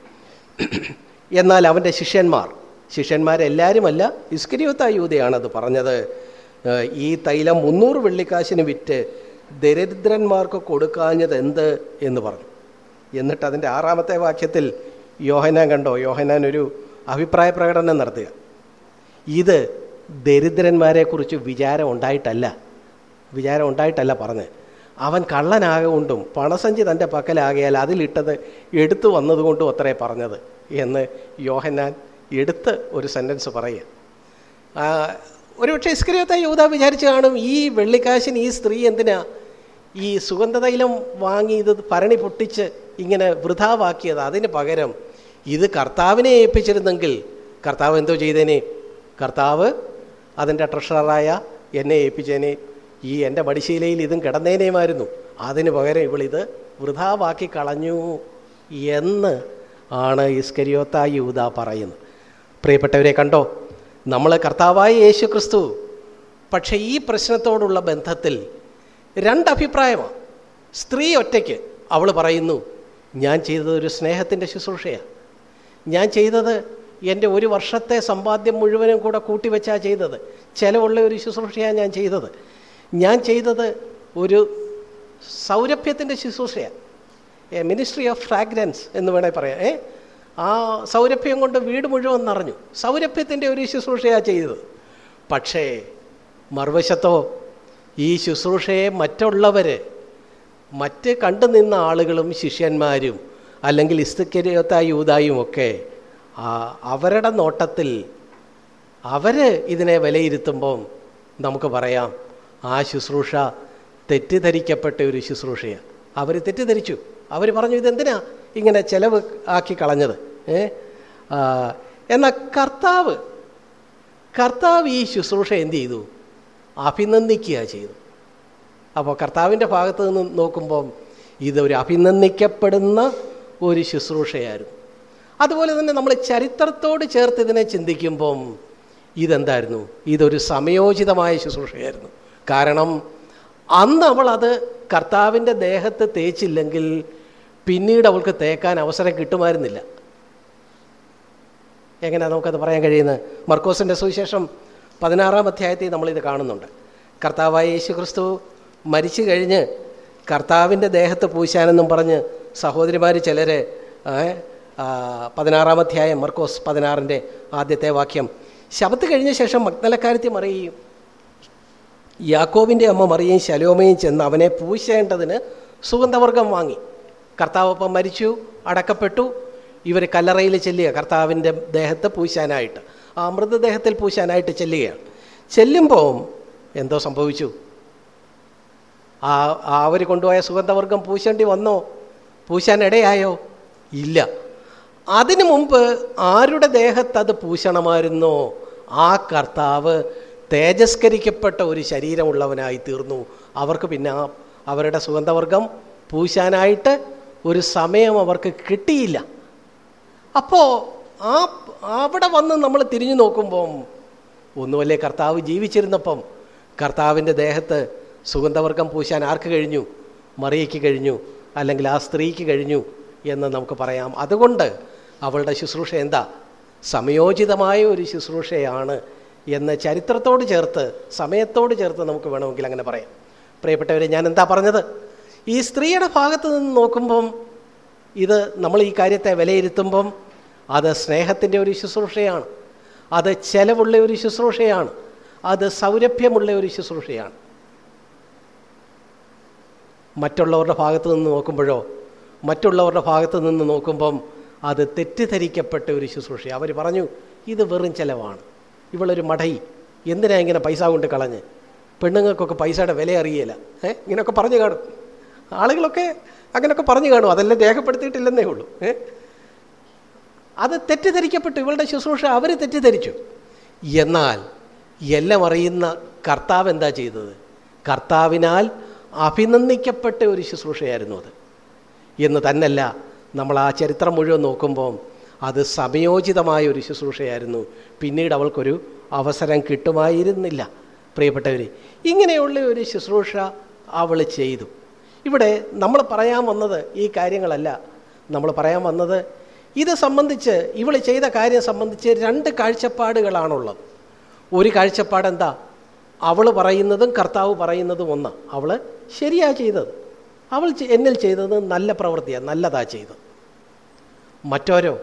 എന്നാൽ അവന്റെ ശിഷ്യന്മാർ ശിഷ്യന്മാരെല്ലാവരുമല്ല ഇസ്കരിയോത്ത യൂതയാണത് പറഞ്ഞത്. ഈ തൈലം മുന്നൂറ് വെള്ളിക്കാശിന് വിറ്റ് ദരിദ്രന്മാർക്ക് കൊടുക്കാഞ്ഞത് എന്ത് എന്ന് പറഞ്ഞു. എന്നിട്ട് അതിന്റെ ആറാമത്തെ വാക്യത്തിൽ യോഹനാൻ കണ്ടോ? യോഹനാൻ ഒരു അഭിപ്രായ പ്രകടനം നടത്തുക. ഇത് ദരിദ്രന്മാരെക്കുറിച്ച് വിചാരം ഉണ്ടായിട്ടല്ല. വിചാരം ഉണ്ടായിട്ടല്ല പറഞ്ഞ് അവൻ കള്ളനാകൊണ്ടും പണസഞ്ചി തന്റെ പക്കലാകിയാൽ അതിലിട്ടത് എടുത്തു വന്നതുകൊണ്ടും അത്രേ പറഞ്ഞത് എന്ന് യോഹന്നാൻ എടുത്ത് ഒരു സെന്റൻസ് പറയുക. ഒരുപക്ഷെ ഇസ്ക്രിയത്തെ യൂത വിചാരിച്ച് കാണും ഈ വെള്ളിക്കാശിന് ഈ സ്ത്രീ എന്തിനാ ഈ സുഗന്ധതൈലം വാങ്ങി ഇത് ഭരണി പൊട്ടിച്ച് ഇങ്ങനെ വൃഥാവാക്കിയത്? അതിന് പകരം ഇത് കർത്താവിനെ ഏൽപ്പിച്ചിരുന്നെങ്കിൽ കർത്താവ് എന്തോ ചെയ്തേനെ? കർത്താവ് അതിന്റെ ട്രഷററായ എന്നെ ഏൽപ്പിച്ചേനെ. ഈ എന്റെ മടിശീലയിൽ ഇതും കിടന്നേനേമായിരുന്നു അതിന് പകരം ഇവളിത് വൃഥാവാക്കി കളഞ്ഞു എന്ന് ആണ് ഇസ്കരിയോത്ത യൂത പറയുന്നത്. പ്രിയപ്പെട്ടവരെ കണ്ടോ നമ്മൾ കർത്താവായ യേശു ക്രിസ്തു പക്ഷേ ഈ പ്രശ്നത്തോടുള്ള ബന്ധത്തിൽ രണ്ടഭിപ്രായമാണ്. സ്ത്രീ ഒറ്റയ്ക്ക് അവൾ പറയുന്നു ഞാൻ ചെയ്തത് ഒരു സ്നേഹത്തിന്റെ ശുശ്രൂഷയാണ് ഞാൻ ചെയ്തത് എന്റെ ഒരു വർഷത്തെ സമ്പാദ്യം മുഴുവനും കൂടെ കൂട്ടിവെച്ചാണ് ചെയ്തത്. ചിലവുള്ള ഒരു ശുശ്രൂഷയാണ് ഞാൻ ചെയ്തത്. ഞാൻ ചെയ്തത് ഒരു സൗരഭ്യത്തിന്റെ ശുശ്രൂഷയാണ്. മിനിസ്ട്രി ഓഫ് ഫ്രാഗ്രൻസ് എന്ന് വേണേൽ പറയാം. ഏ ആ സൗരഭ്യം കൊണ്ട് വീട് മുഴുവൻ നിറഞ്ഞു. സൗരഭ്യത്തിന്റെ ഒരു ശുശ്രൂഷയാണ് ചെയ്തത്. പക്ഷേ മറുവശത്തോ ഈ ശുശ്രൂഷയെ മറ്റുള്ളവർ മറ്റ് കണ്ടു നിന്ന ആളുകളും ശിഷ്യന്മാരും അല്ലെങ്കിൽ ഇസ്തുക്കരിയത്ത യൂതായും ഒക്കെ അവരുടെ നോട്ടത്തിൽ അവർ ഇതിനെ വിലയിരുത്തുമ്പം നമുക്ക് പറയാം ആ ശുശ്രൂഷ തെറ്റിദ്ധരിക്കപ്പെട്ട ഒരു ശുശ്രൂഷയാണ്. അവർ തെറ്റിദ്ധരിച്ചു. അവർ പറഞ്ഞു ഇതെന്തിനാ ഇങ്ങനെ ചെലവ് ആക്കി കളഞ്ഞത്? ഏ? എന്നാൽ കർത്താവ് കർത്താവ് ഈ ശുശ്രൂഷ എന്ത് ചെയ്തു? അഭിനന്ദിക്കുക ചെയ്തു. അപ്പോൾ കർത്താവിന്റെ ഭാഗത്ത് നിന്ന് നോക്കുമ്പം ഇതൊരു അഭിനന്ദിക്കപ്പെടുന്ന ഒരു ശുശ്രൂഷയായിരുന്നു. അതുപോലെ തന്നെ നമ്മൾ ചരിത്രത്തോട് ചേർത്ത് ഇതിനെ ചിന്തിക്കുമ്പം ഇതെന്തായിരുന്നു? ഇതൊരു സമയോചിതമായ ശുശ്രൂഷയായിരുന്നു. കാരണം അന്ന് അവൾ അത് കർത്താവിന്റെ ദേഹത്ത് തേച്ചില്ലെങ്കിൽ പിന്നീട് അവൾക്ക് തേക്കാൻ അവസരം കിട്ടുമായിരുന്നില്ല. എങ്ങനെയാണ് നമുക്കത് പറയാൻ കഴിയുന്നത്? മർക്കോസിന്റെ സുവിശേഷം പതിനാറാം അധ്യായത്തിൽ നമ്മളിത് കാണുന്നുണ്ട്. കർത്താവായ യേശു ക്രിസ്തു മരിച്ചു കഴിഞ്ഞ് കർത്താവിന്റെ ദേഹത്ത് പൂശാനെന്നും പറഞ്ഞ് സഹോദരിമാർ ചിലർ പതിനാറാം അധ്യായം മർക്കോസ് പതിനാറിന്റെ ആദ്യത്തെ വാക്യം. ശബത്ത് കഴിഞ്ഞ ശേഷം മഗ്നലക്കാരത്തി മറിയും യാക്കോബിന്റെ അമ്മ മറിയയും ശലോമയും ചെന്ന് അവനെ പൂശേണ്ടതിന് സുഗന്ധവർഗം വാങ്ങി. കർത്താവ് അപ്പം മരിച്ചു അടക്കപ്പെട്ടു. ഇവർ കല്ലറയിൽ ചെല്ലുക കർത്താവിന്റെ ദേഹത്ത് പൂശാനായിട്ട്. ആ മൃതദേഹത്തിൽ പൂശാനായിട്ട് ചെല്ലുകയാണ്. ചെല്ലുമ്പോൾ എന്തോ സംഭവിച്ചു. ആ അവർ കൊണ്ടുപോയ സുഗന്ധവർഗം പൂശേണ്ടി വന്നോ? പൂശാനിടയായോ ഇല്ല. അതിനു മുമ്പ് ആരുടെ ദേഹത്ത് അത് പൂശണമായിരുന്നോ? ആ കർത്താവ് തേജസ്കരിക്കപ്പെട്ട ഒരു ശരീരമുള്ളവനായി തീർന്നു. അവർക്ക് പിന്നെ അവരുടെ സുഗന്ധവർഗം പൂശാനായിട്ട് ഒരു സമയം അവർക്ക് കിട്ടിയില്ല. അപ്പോൾ ആ അവിടെ വന്ന് നമ്മൾ തിരിഞ്ഞു നോക്കുമ്പം ഒന്നുമല്ലേ കർത്താവ് ജീവിച്ചിരുന്നപ്പം കർത്താവിന്റെ ദേഹത്ത് സുഗന്ധവർഗം പൂശാൻ ആർക്ക് കഴിഞ്ഞു? മറിയയ്ക്ക് കഴിഞ്ഞു അല്ലെങ്കിൽ ആ സ്ത്രീക്ക് കഴിഞ്ഞു എന്ന് നമുക്ക് പറയാം. അതുകൊണ്ട് അവളുടെ ശുശ്രൂഷ എന്താ? സമയോചിതമായ ഒരു ശുശ്രൂഷയാണ് എന്ന് ചരിത്രത്തോട് ചേർത്ത് സമയത്തോട് ചേർത്ത് നമുക്ക് വേണമെങ്കിൽ അങ്ങനെ പറയാം. പ്രിയപ്പെട്ടവരെ ഞാൻ എന്താ പറഞ്ഞത്? ഈ സ്ത്രീയുടെ ഭാഗത്ത് നിന്ന് നോക്കുമ്പം ഇത് നമ്മൾ ഈ കാര്യത്തെ വിലയിരുത്തുമ്പം അത് സ്നേഹത്തിന്റെ ഒരു ശുശ്രൂഷയാണ്. അത് ചെലവുള്ള ഒരു ശുശ്രൂഷയാണ്. അത് സൗരഭ്യമുള്ള ഒരു ശുശ്രൂഷയാണ്. മറ്റുള്ളവരുടെ ഭാഗത്ത് നിന്ന് നോക്കുമ്പോഴോ മറ്റുള്ളവരുടെ ഭാഗത്ത് നിന്ന് നോക്കുമ്പം അത് തെറ്റിദ്ധരിക്കപ്പെട്ട ഒരു ശുശ്രൂഷ അവർ പറഞ്ഞു ഇത് വെറും ചെലവാണ്. ഇവളൊരു മഠയി എന്തിനാ ഇങ്ങനെ പൈസ കൊണ്ട് കളഞ്ഞ്? പെണ്ണുങ്ങൾക്കൊക്കെ പൈസയുടെ വില അറിയില്ല ഏ? ഇങ്ങനെയൊക്കെ പറഞ്ഞു കാണും. ആളുകളൊക്കെ അങ്ങനെയൊക്കെ പറഞ്ഞു കാണും. അതെല്ലാം രേഖപ്പെടുത്തിയിട്ടില്ലെന്നേ ഉള്ളൂ. ഏ? അത് തെറ്റിദ്ധരിക്കപ്പെട്ടു. ഇവളുടെ ശുശ്രൂഷ അവർ തെറ്റിദ്ധരിച്ചു. എന്നാൽ എല്ലാം അറിയുന്ന കർത്താവ് എന്താ ചെയ്തത്? കർത്താവിനാൽ അഭിനന്ദിക്കപ്പെട്ട ഒരു ശുശ്രൂഷയായിരുന്നു അത്. എന്ന് തന്നല്ല നമ്മൾ ആ ചരിത്രം മുഴുവൻ നോക്കുമ്പോൾ അത് സമയോചിതമായ ഒരു ശുശ്രൂഷയായിരുന്നു. പിന്നീട് അവൾക്കൊരു അവസരം കിട്ടുമായിരുന്നില്ല. പ്രിയപ്പെട്ടവർ ഇങ്ങനെയുള്ള ഒരു ശുശ്രൂഷ അവൾ ചെയ്തു. ഇവിടെ നമ്മൾ പറയാൻ വന്നത് ഈ കാര്യങ്ങളല്ല. നമ്മൾ പറയാൻ വന്നത് ഇത് സംബന്ധിച്ച് ഇവൾ ചെയ്ത കാര്യം സംബന്ധിച്ച് രണ്ട് കാഴ്ചപ്പാടുകളാണുള്ളത്. ഒരു കാഴ്ചപ്പാട് എന്താ? അവൾ പറയുന്നതും കർത്താവ് പറയുന്നതും ഒന്ന്. അവൾ ശരിയാ ചെയ്തത്. അവൾ എന്നിൽ ചെയ്തത് നല്ല പ്രവൃത്തിയാണ് നല്ലതാ ചെയ്തത്. മറ്റോരോ?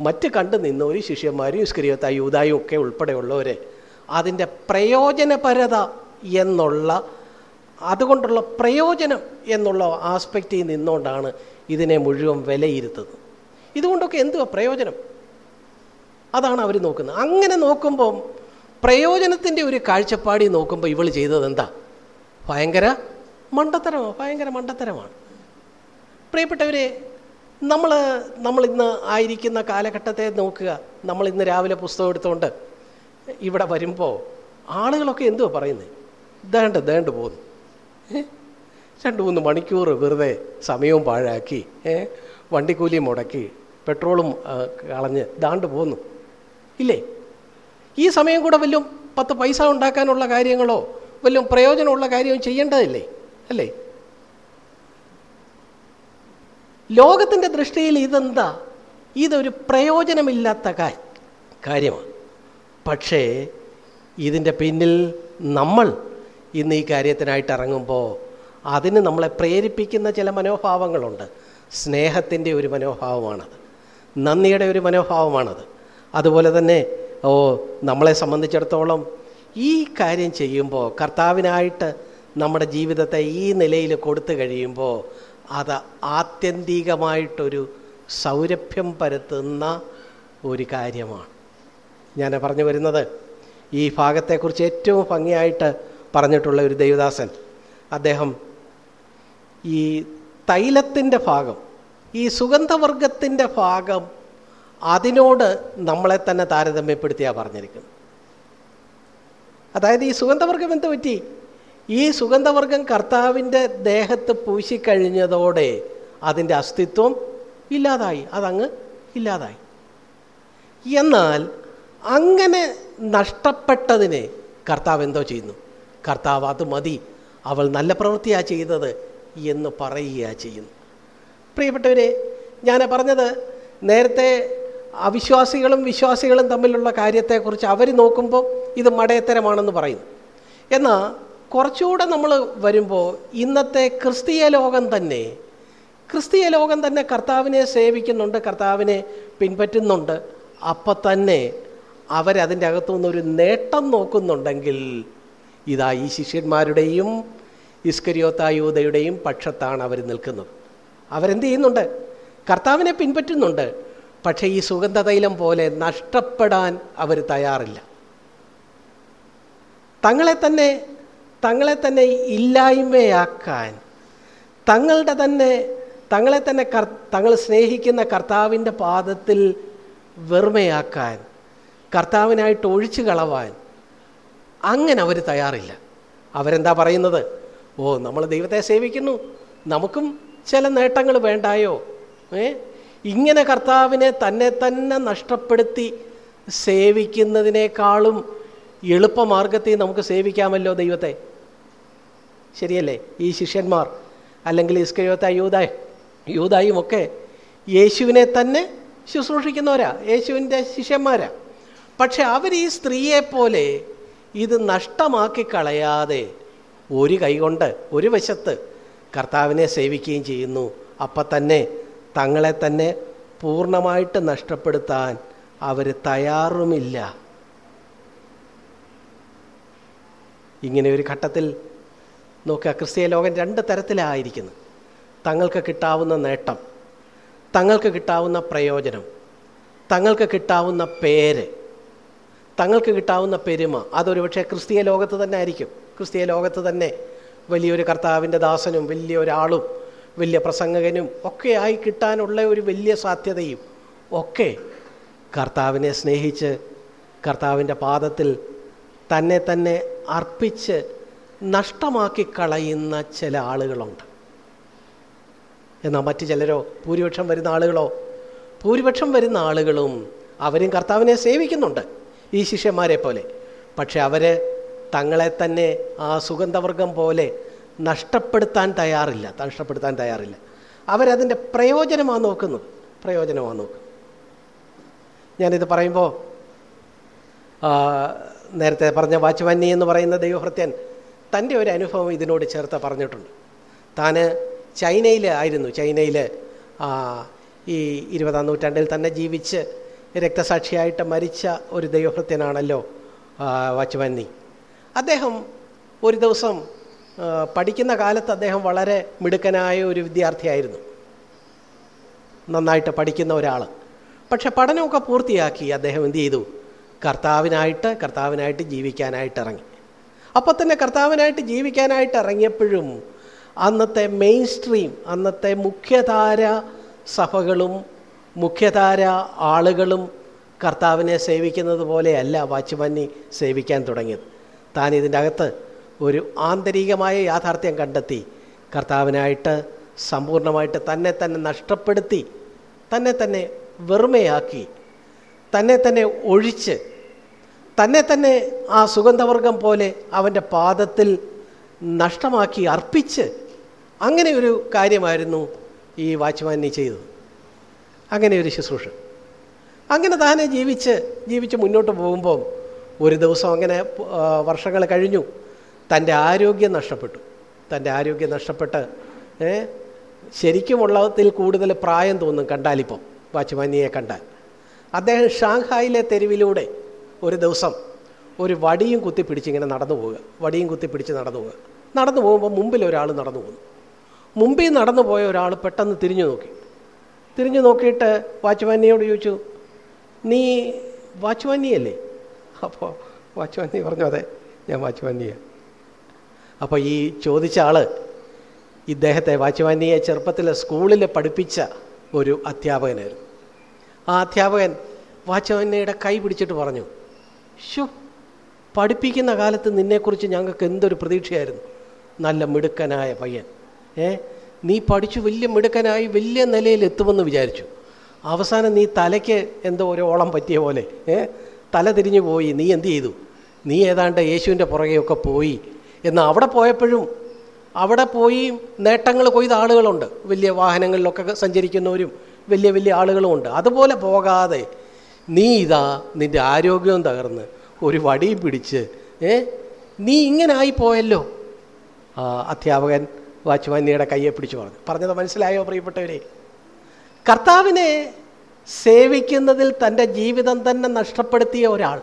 മറ്റ് കണ്ടു നിന്ന ഒരു ശിഷ്യന്മാരും ഇസ്കരിയത്ത യൂതായും ഒക്കെ ഉൾപ്പെടെയുള്ളവരെ അതിന്റെ പ്രയോജനപരത എന്നുള്ള അതുകൊണ്ടുള്ള പ്രയോജനം എന്നുള്ള ആസ്പെക്റ്റിൽ നിന്നുകൊണ്ടാണ് ഇതിനെ മുഴുവൻ വിലയിരുത്തുന്നത്. ഇതുകൊണ്ടൊക്കെ എന്തുവാ പ്രയോജനം? അതാണ് അവർ നോക്കുന്നത്. അങ്ങനെ നോക്കുമ്പം പ്രയോജനത്തിന്റെ ഒരു കാഴ്ചപ്പാടി നോക്കുമ്പോൾ ഇവൾ ചെയ്തത് എന്താ? ഭയങ്കര മണ്ടത്തരമാണ് ഭയങ്കര മണ്ടത്തരമാണ്. പ്രിയപ്പെട്ടവരെ നമ്മൾ നമ്മളിന്ന് ആയിരിക്കുന്ന കാലഘട്ടത്തെ നോക്കുക. നമ്മൾ ഇന്ന് രാവിലെ പുസ്തകം എടുത്തുകൊണ്ട് ഇവിടെ വരുമ്പോൾ ആളുകളൊക്കെ എന്തുവാ പറയുന്നത് ദേണ്ട ദേണ്ട് പോകുന്നു. രണ്ട് മൂന്ന് മണിക്കൂർ വെറുതെ സമയവും പാഴാക്കി വണ്ടിക്കൂലി മുടക്കി പെട്രോളും കളഞ്ഞ് ദാണ്ട് പോന്നു ഇല്ലേ? ഈ സമയം കൂടെ വല്ലതും പത്ത് പൈസ ഉണ്ടാക്കാനുള്ള കാര്യങ്ങളോ വല്ലതും പ്രയോജനമുള്ള കാര്യവും ചെയ്യേണ്ടതില്ലേ? അല്ലേ? ലോകത്തിന്റെ ദൃഷ്ടിയിൽ ഇതെന്താ? ഇതൊരു പ്രയോജനമില്ലാത്ത കാര്യമാണ്. പക്ഷേ ഇതിന്റെ പിന്നിൽ നമ്മൾ ഇന്ന് ഈ കാര്യത്തിനായിട്ട് ഇറങ്ങുമ്പോൾ അതിന് നമ്മളെ പ്രേരിപ്പിക്കുന്ന ചില മനോഭാവങ്ങളുണ്ട്. സ്നേഹത്തിന്റെ ഒരു മനോഭാവമാണത്. നന്ദിയുടെ ഒരു മനോഭാവമാണത്. അതുപോലെ തന്നെ ഓ നമ്മളെ സംബന്ധിച്ചിടത്തോളം ഈ കാര്യം ചെയ്യുമ്പോൾ കർത്താവിനായിട്ട് നമ്മുടെ ജീവിതത്തെ ഈ നിലയിൽ കൊടുത്തു കഴിയുമ്പോൾ അത് ആത്യന്തികമായിട്ടൊരു സൗരഭ്യം പരത്തുന്ന ഒരു കാര്യമാണ്. ഞാൻ പറഞ്ഞു വരുന്നത്. ഈ ഭാഗത്തെക്കുറിച്ച് ഏറ്റവും ഭംഗിയായിട്ട് പറഞ്ഞിട്ടുള്ള ഒരു ദേവദാസൻ അദ്ദേഹം ഈ തൈലത്തിന്റെ ഭാഗം ഈ സുഗന്ധവർഗത്തിന്റെ ഭാഗം അതിനോട് നമ്മളെ തന്നെ താരതമ്യപ്പെടുത്തിയാണ് പറഞ്ഞിരിക്കുന്നത്. അതായത് ഈ സുഗന്ധവർഗം എന്ത് പറ്റി? ഈ സുഗന്ധവർഗം കർത്താവിന്റെ ദേഹത്ത് പൂശിക്കഴിഞ്ഞതോടെ അതിന്റെ അസ്തിത്വം ഇല്ലാതായി. അതങ്ങ് ഇല്ലാതായി. എന്നാൽ അങ്ങനെ നഷ്ടപ്പെട്ടതിനെ കർത്താവ് എന്തോ ചെയ്യുന്നു? കർത്താവ് അത് മതി അവൾ നല്ല പ്രവൃത്തിയാണ് ചെയ്തത് എന്ന് പറയുകയാണ് ചെയ്യുന്നു. പ്രിയപ്പെട്ടവരെ ഞാൻ പറഞ്ഞത് നേരത്തെ അവിശ്വാസികളും വിശ്വാസികളും തമ്മിലുള്ള കാര്യത്തെക്കുറിച്ച് അവർ നോക്കുമ്പോൾ ഇത് മടയത്തരമാണെന്ന് പറയുന്നു. എന്നാൽ കുറച്ചുകൂടെ നമ്മൾ വരുമ്പോൾ ഇന്നത്തെ ക്രിസ്തീയ ലോകം തന്നെ ക്രിസ്തീയ ലോകം തന്നെ കർത്താവിനെ സേവിക്കുന്നുണ്ട് കർത്താവിനെ പിൻപറ്റുന്നുണ്ട്. അപ്പം തന്നെ അവരതിന്റെ അകത്തു നിന്നൊരു നേട്ടം നോക്കുന്നുണ്ടെങ്കിൽ ഇതാ ഈ ശിഷ്യന്മാരുടെയും ഇസ്കരിയോത്തായൂതയുടെയും പക്ഷത്താണ് അവർ നിൽക്കുന്നത്. അവരെന്ത് ചെയ്യുന്നുണ്ട്? കർത്താവിനെ പിൻപറ്റുന്നുണ്ട്. പക്ഷേ ഈ സുഗന്ധതൈലം പോലെ നഷ്ടപ്പെടാൻ അവർ തയ്യാറില്ല. തങ്ങളെ തന്നെ തങ്ങളെ തന്നെ ഇല്ലായ്മയാക്കാൻ തങ്ങളുടെ തന്നെ തങ്ങളെ തന്നെ കർ തങ്ങൾ സ്നേഹിക്കുന്ന കർത്താവിന്റെ പാദത്തിൽ വെറുമയാക്കാൻ കർത്താവിനായിട്ട് ഒഴിച്ചു കളവാൻ അങ്ങനെ അവർ തയ്യാറില്ല. അവരെന്താ പറയുന്നത്? ഓ നമ്മൾ ദൈവത്തെ സേവിക്കുന്നു. നമുക്കും ചില നേട്ടങ്ങൾ വേണ്ടായോ? ഏ? ഇങ്ങനെ കർത്താവിനെ തന്നെ തന്നെ നഷ്ടപ്പെടുത്തി സേവിക്കുന്നതിനേക്കാളും എളുപ്പമാർഗത്തിൽ നമുക്ക് സേവിക്കാമല്ലോ ദൈവത്തെ. ശരിയല്ലേ? ഈ ശിഷ്യന്മാർ അല്ലെങ്കിൽ ഇസ്കയോത്ത യൂതായ യൂതായും ഒക്കെ യേശുവിനെ തന്നെ ശുശ്രൂഷിക്കുന്നവരാ യേശുവിന്റെ ശിഷ്യന്മാരാ. പക്ഷെ അവർ ഈ സ്ത്രീയെപ്പോലെ ഇത് നഷ്ടമാക്കി കളയാതെ ഒരു കൈകൊണ്ട് ഒരു വശത്ത് കർത്താവിനെ സേവിക്കുകയും ചെയ്യുന്നു. അപ്പം തന്നെ തങ്ങളെ തന്നെ പൂർണമായിട്ട് നഷ്ടപ്പെടുത്താൻ അവർ തയ്യാറുമില്ല. ഇങ്ങനെ ഒരു ഘട്ടത്തിൽ നോക്കുക ക്രിസ്തീയ ലോകം രണ്ട് തരത്തിലായിരിക്കുന്നു. തങ്ങൾക്ക് കിട്ടാവുന്ന നേട്ടം തങ്ങൾക്ക് കിട്ടാവുന്ന പ്രയോജനം തങ്ങൾക്ക് കിട്ടാവുന്ന പേര് തങ്ങൾക്ക് കിട്ടാവുന്ന പെരുമ. അതൊരു പക്ഷേ ക്രിസ്തീയ ലോകത്ത് തന്നെ ആയിരിക്കും. ക്രിസ്തീയ ലോകത്ത് തന്നെ വലിയൊരു കർത്താവിന്റെ ദാസനും വലിയ ഒരാളും വലിയ പ്രസംഗകനും ഒക്കെ ആയി കിട്ടാനുള്ള ഒരു വലിയ സാധ്യതയും ഒക്കെ കർത്താവിനെ സ്നേഹിച്ച് കർത്താവിന്റെ പാദത്തിൽ തന്നെ തന്നെ അർപ്പിച്ച് നഷ്ടമാക്കി കളയുന്ന ചില ആളുകളുണ്ട്. എന്നാൽ മറ്റു ചിലരോ ഭൂരിപക്ഷം വരുന്ന ആളുകളോ ഭൂരിപക്ഷം വരുന്ന ആളുകളും അവരും കർത്താവിനെ സേവിക്കുന്നുണ്ട് ഈ ശിഷ്യന്മാരെ പോലെ. പക്ഷെ അവർ തങ്ങളെ തന്നെ ആ സുഗന്ധവർഗം പോലെ നഷ്ടപ്പെടുത്താൻ തയ്യാറില്ല നഷ്ടപ്പെടുത്താൻ തയ്യാറില്ല. അവരതിന്റെ പ്രയോജനമാണ് നോക്കുന്നത് പ്രയോജനമാണ് നോക്കുന്നത്. ഞാനിത് പറയുമ്പോൾ നേരത്തെ പറഞ്ഞ വാച്ച്മാന്യ എന്ന് പറയുന്ന ദൈവഭൃത്യൻ തന്റെ ഒരു അനുഭവം ഇതിനോട് ചേർത്ത് പറഞ്ഞിട്ടുണ്ട്. താൻ ചൈനയിൽ ആയിരുന്നു. ചൈനയിൽ ഈ ഇരുപതാം നൂറ്റാണ്ടിൽ തന്നെ ജീവിച്ച് രക്തസാക്ഷിയായിട്ട് മരിച്ച ഒരു ദൈവഭൃത്യനാണല്ലോ വാച്ച്മാന്നി അദ്ദേഹം ഒരു ദിവസം പഠിക്കുന്ന കാലത്ത് അദ്ദേഹം വളരെ മിടുക്കനായ ഒരു വിദ്യാർത്ഥിയായിരുന്നു. നന്നായിട്ട് പഠിക്കുന്ന ഒരാൾ പക്ഷെ പഠനമൊക്കെ പൂർത്തിയാക്കി അദ്ദേഹം എന്ത് ചെയ്തു? കർത്താവിനായിട്ട് കർത്താവിനായിട്ട് ജീവിക്കാനായിട്ട് ഇറങ്ങി. അപ്പോൾ തന്നെ കർത്താവിനായിട്ട് ജീവിക്കാനായിട്ട് ഇറങ്ങിയപ്പോഴും അന്നത്തെ മെയിൻ സ്ട്രീം അന്നത്തെ മുഖ്യധാര സഭകളും മുഖ്യധാര ആളുകളും കർത്താവിനെ സേവിക്കുന്നത് പോലെയല്ല വാച്ച്മാനി സേവിക്കാൻ തുടങ്ങിയത്. താൻ ഇതിന്റെ അകത്ത് ഒരു ആന്തരികമായ യാഥാർത്ഥ്യം കണ്ടെത്തി കർത്താവിനായിട്ട് സമ്പൂർണമായിട്ട് തന്നെ തന്നെ നഷ്ടപ്പെടുത്തി തന്നെ തന്നെ വെറുമയാക്കി തന്നെ തന്നെ ഒഴിച്ച് തന്നെ തന്നെ ആ സുഗന്ധവർഗം പോലെ അവന്റെ പാദത്തിൽ നഷ്ടമാക്കി അർപ്പിച്ച് അങ്ങനെ ഒരു കാര്യമായിരുന്നു ഈ വാച്ച്മാനി ചെയ്തത്. അങ്ങനെ ഒരു ശുശ്രൂഷ. അങ്ങനെ താനെ ജീവിച്ച് ജീവിച്ച് മുന്നോട്ട് പോകുമ്പോൾ ഒരു ദിവസം അങ്ങനെ വർഷങ്ങൾ കഴിഞ്ഞു. തന്റെ ആരോഗ്യം നഷ്ടപ്പെട്ടു. തന്റെ ആരോഗ്യം നഷ്ടപ്പെട്ട് ശരിക്കുമുള്ളതിൽ കൂടുതൽ പ്രായം തോന്നും കണ്ടാലിപ്പം വാച്ച്മാനിയെ കണ്ടാൽ. അദ്ദേഹം ഷാങ്ഹായിലെ തെരുവിലൂടെ ഒരു ദിവസം ഒരു വടിയും കുത്തി പിടിച്ചിങ്ങനെ നടന്നു പോവുക. വടിയും കുത്തിപ്പിടിച്ച് നടന്നു പോവുക. നടന്നു പോകുമ്പോൾ മുമ്പിൽ ഒരാൾ നടന്നു പോകുന്നു മുമ്പിൽ നടന്നു പോയ ഒരാൾ പെട്ടെന്ന് തിരിഞ്ഞു നോക്കി. തിരിഞ്ഞു നോക്കിയിട്ട് വാച്ച്മാനിയോട് ചോദിച്ചു നീ വാച്ച്മാനിയല്ലേ അപ്പോൾ വാച്ച്മാനി പറഞ്ഞു അതെ ഞാൻ വാച്ച്മാനിയാണ് അപ്പോൾ ഈ ചോദിച്ച ആൾ ഇദ്ദേഹത്തെ വാച്ച്മാനിയെ ചെറുപ്പത്തിൽ സ്കൂളിൽ പഠിപ്പിച്ച ഒരു അധ്യാപകനായിരുന്നു. ആ അധ്യാപകൻ വാച്ചവനയുടെ കൈ പിടിച്ചിട്ട് പറഞ്ഞു ഷു പഠിപ്പിക്കുന്ന കാലത്ത് നിന്നെക്കുറിച്ച് ഞങ്ങൾക്ക് എന്തൊരു പ്രതീക്ഷയായിരുന്നു? നല്ല മിടുക്കനായ പയ്യൻ. ഏ നീ പഠിച്ചു വലിയ മിടുക്കനായി വലിയ നിലയിൽ എത്തുമെന്ന് വിചാരിച്ചു. അവസാനം നീ തലയ്ക്ക് എന്തോ ഒരു ഓളം പറ്റിയ പോലെ ഏ തല തിരിഞ്ഞു പോയി. നീ എന്ത് ചെയ്തു? നീ ഏതാണ്ട് യേശുവിന്റെ പുറകെയൊക്കെ പോയി. എന്നാൽ അവിടെ പോയപ്പോഴും അവിടെ പോയി നേട്ടങ്ങൾ കൊയ്ത ആളുകളുണ്ട്. വലിയ വാഹനങ്ങളിലൊക്കെ സഞ്ചരിക്കുന്നവരും വലിയ വലിയ ആളുകളുമുണ്ട് അതുപോലെ പോകാതെ നീ ഇതാ നിന്റെ ആരോഗ്യവും തകർന്ന് ഒരു വടി പിടിച്ച് ഏ? നീ ഇങ്ങനെ ആയിപ്പോയല്ലോ. അധ്യാപകൻ വാച്ച്മാനിയുടെ കയ്യെ പിടിച്ചു പറഞ്ഞു. പറഞ്ഞത് മനസ്സിലായോ പ്രിയപ്പെട്ടവരെ? കർത്താവിനെ സേവിക്കുന്നതിൽ തന്റെ ജീവിതം തന്നെ നഷ്ടപ്പെടുത്തിയ ഒരാൾ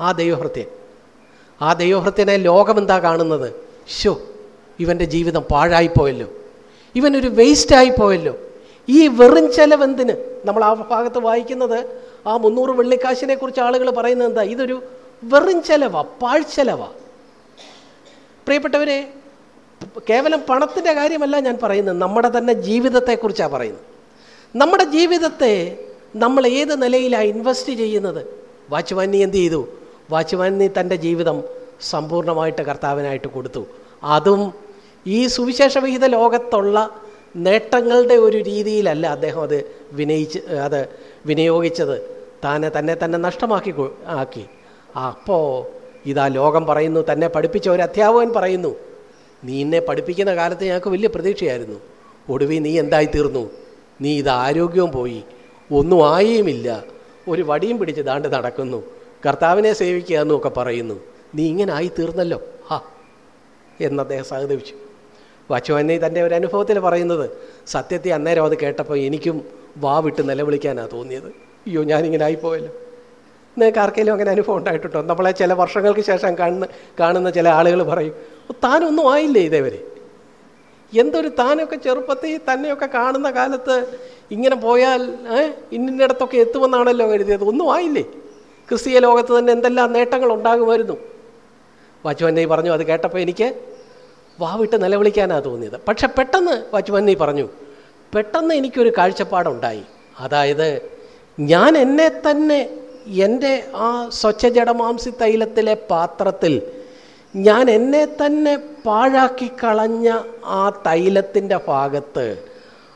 ആ ദൈവഭൃത്യൻ ആ ദൈവഭൃത്യനെ ലോകം എന്താ കാണുന്നത്? ഷോ ഇവന്റെ ജീവിതം പാഴായിപ്പോയല്ലോ. ഇവനൊരു വേസ്റ്റായി പോയല്ലോ ഈ വെറും ചെലവെന്തിന്? നമ്മൾ ആ ഭാഗത്ത് വായിക്കുന്നത് ആ മുന്നൂറ് വെള്ളിക്കാശിനെ കുറിച്ച് ആളുകൾ പറയുന്നത് എന്താ? ഇതൊരു വെറും ചെലവാ പാഴ്ചെലവാ പ്രിയപ്പെട്ടവരെ കേവലം പണത്തിന്റെ കാര്യമല്ല ഞാൻ പറയുന്നത് നമ്മുടെ തന്നെ ജീവിതത്തെക്കുറിച്ചാണ് പറയുന്നത്. നമ്മുടെ ജീവിതത്തെ നമ്മൾ ഏത് നിലയിലാണ് ഇൻവെസ്റ്റ് ചെയ്യുന്നത്? വാച്ച്മാൻ നീ എന്ത് ചെയ്തു? വാച്ച്മാൻ നീ തന്റെ ജീവിതം സമ്പൂർണമായിട്ട് കർത്താവിനായിട്ട് കൊടുത്തു. അതും ഈ സുവിശേഷവിഹിത ലോകത്തുള്ള നേട്ടങ്ങളുടെ ഒരു രീതിയിലല്ല അദ്ദേഹം അത് വിനയിച്ച് അത് വിനിയോഗിച്ചത്. താനെ തന്നെ തന്നെ നഷ്ടമാക്കി ആക്കി. അപ്പോൾ ഇതാ ലോകം പറയുന്നു തന്നെ പഠിപ്പിച്ച ഒരു അധ്യാപകൻ പറയുന്നു നീ എന്നെ പഠിപ്പിക്കുന്ന കാലത്ത് ഞങ്ങൾക്ക് വലിയ പ്രതീക്ഷയായിരുന്നു. ഒടുവി നീ എന്തായി തീർന്നു? നീ ഇത് ആരോഗ്യവും പോയി. ഒന്നും ആയിയുമില്ല. ഒരു വടിയും പിടിച്ച് ദാണ്ട് നടക്കുന്നു. കർത്താവിനെ സേവിക്കുക എന്നൊക്കെ പറയുന്നു. നീ ഇങ്ങനെ ആയി തീർന്നല്ലോ. എന്ന് അദ്ദേഹം സഹതപിച്ചു. വാച്ചുവാനെ തന്റെ ഒരു അനുഭവത്തിൽ പറയുന്നത് സത്യത്തെ അന്നേരം അത് കേട്ടപ്പോൾ എനിക്കും വാ വിട്ട് നിലവിളിക്കാനാണ് തോന്നിയത്. അയ്യോ ഞാനിങ്ങനെ ആയിപ്പോയല്ലോ. നിങ്ങൾക്ക് ആർക്കെങ്കിലും അങ്ങനെ അനുഭവം ഉണ്ടായിട്ടുണ്ടോ? നമ്മളെ ചില വർഷങ്ങൾക്ക് ശേഷം കാണുന്ന കാണുന്ന ചില ആളുകൾ പറയും "ഓ, താനൊന്നും ആയില്ലേ ഇതേവരെ? എന്തൊരു താനൊക്കെ ചെറുപ്പത്തിൽ തന്നെയൊക്കെ കാണുന്ന കാലത്ത് ഇങ്ങനെ പോയാൽ ഇന്നിടത്തൊക്കെ എത്തുമെന്നാണല്ലോ എഴുതിയത് ഒന്നും ആയില്ലേ? ക്രിസ്തീയ ലോകത്ത് തന്നെ എന്തെല്ലാം നേട്ടങ്ങൾ ഉണ്ടാകുമായിരുന്നു? വാച്ചുവന്നൈ പറഞ്ഞു അത് കേട്ടപ്പോൾ എനിക്ക് വാവിട്ട് നിലവിളിക്കാനാണ് തോന്നിയത്. പക്ഷെ പെട്ടെന്ന് വാച്ച്മാൻ പറഞ്ഞു പെട്ടെന്ന് എനിക്കൊരു കാഴ്ചപ്പാടുണ്ടായി. അതായത് ഞാൻ എന്നെ തന്നെ എന്റെ ആ സ്വച്ഛജടമാംസി തൈലത്തിലെ പാത്രത്തിൽ ഞാൻ എന്നെ തന്നെ പാഴാക്കി കളഞ്ഞ ആ തൈലത്തിന്റെ ഭാഗത്ത്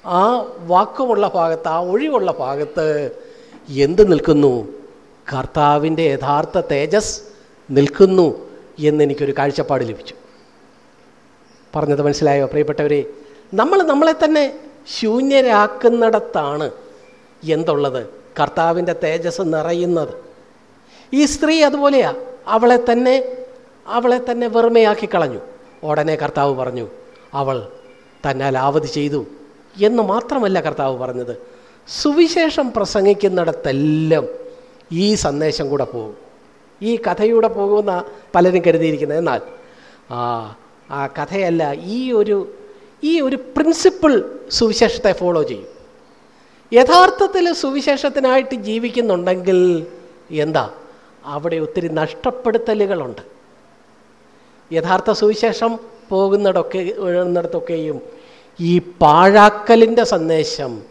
ആ വാക്കുമുള്ള ഭാഗത്ത് ആ ഒഴിവുള്ള ഭാഗത്ത് എന്ത് നിൽക്കുന്നു? കർത്താവിന്റെ യഥാർത്ഥ തേജസ് നിൽക്കുന്നു എന്നെനിക്കൊരു കാഴ്ചപ്പാട് ലഭിച്ചു. പറഞ്ഞത് മനസ്സിലായോ? പ്രിയപ്പെട്ടവരെ നമ്മൾ നമ്മളെ തന്നെ ശൂന്യരാക്കുന്നിടത്താണ് എന്തുള്ളത്? കർത്താവിന്റെ തേജസ് നിറയുന്നത്. ഈ സ്ത്രീ അതുപോലെയാ. അവളെ തന്നെ അവളെ തന്നെ വെറുമയാക്കി കളഞ്ഞു. ഉടനെ കർത്താവ് പറഞ്ഞു അവൾ തന്നാൽ ആവധി ചെയ്തു. എന്ന് മാത്രമല്ല കർത്താവ് പറഞ്ഞത്. സുവിശേഷം പ്രസംഗിക്കുന്നിടത്തെല്ലാം ഈ സന്ദേശം കൂടെ പോകും. ഈ കഥയൂടെ പോകുന്ന പലരും കരുതിയിരിക്കുന്നത്. എന്നാൽ ആ ആ കഥയല്ല ഈ ഒരു ഈ ഒരു പ്രിൻസിപ്പിൾ സുവിശേഷത്തെ ഫോളോ ചെയ്യും. യഥാർത്ഥത്തിൽ സുവിശേഷത്തിനായിട്ട് ജീവിക്കുന്നുണ്ടെങ്കിൽ എന്താ? അവിടെ ഒത്തിരി നഷ്ടപ്പെടുത്തലുകളുണ്ട്. യഥാർത്ഥ സുവിശേഷം പോകുന്നിടൊക്കെ എന്നിടത്തൊക്കെയും ഈ പാഴാക്കലിന്റെ സന്ദേശം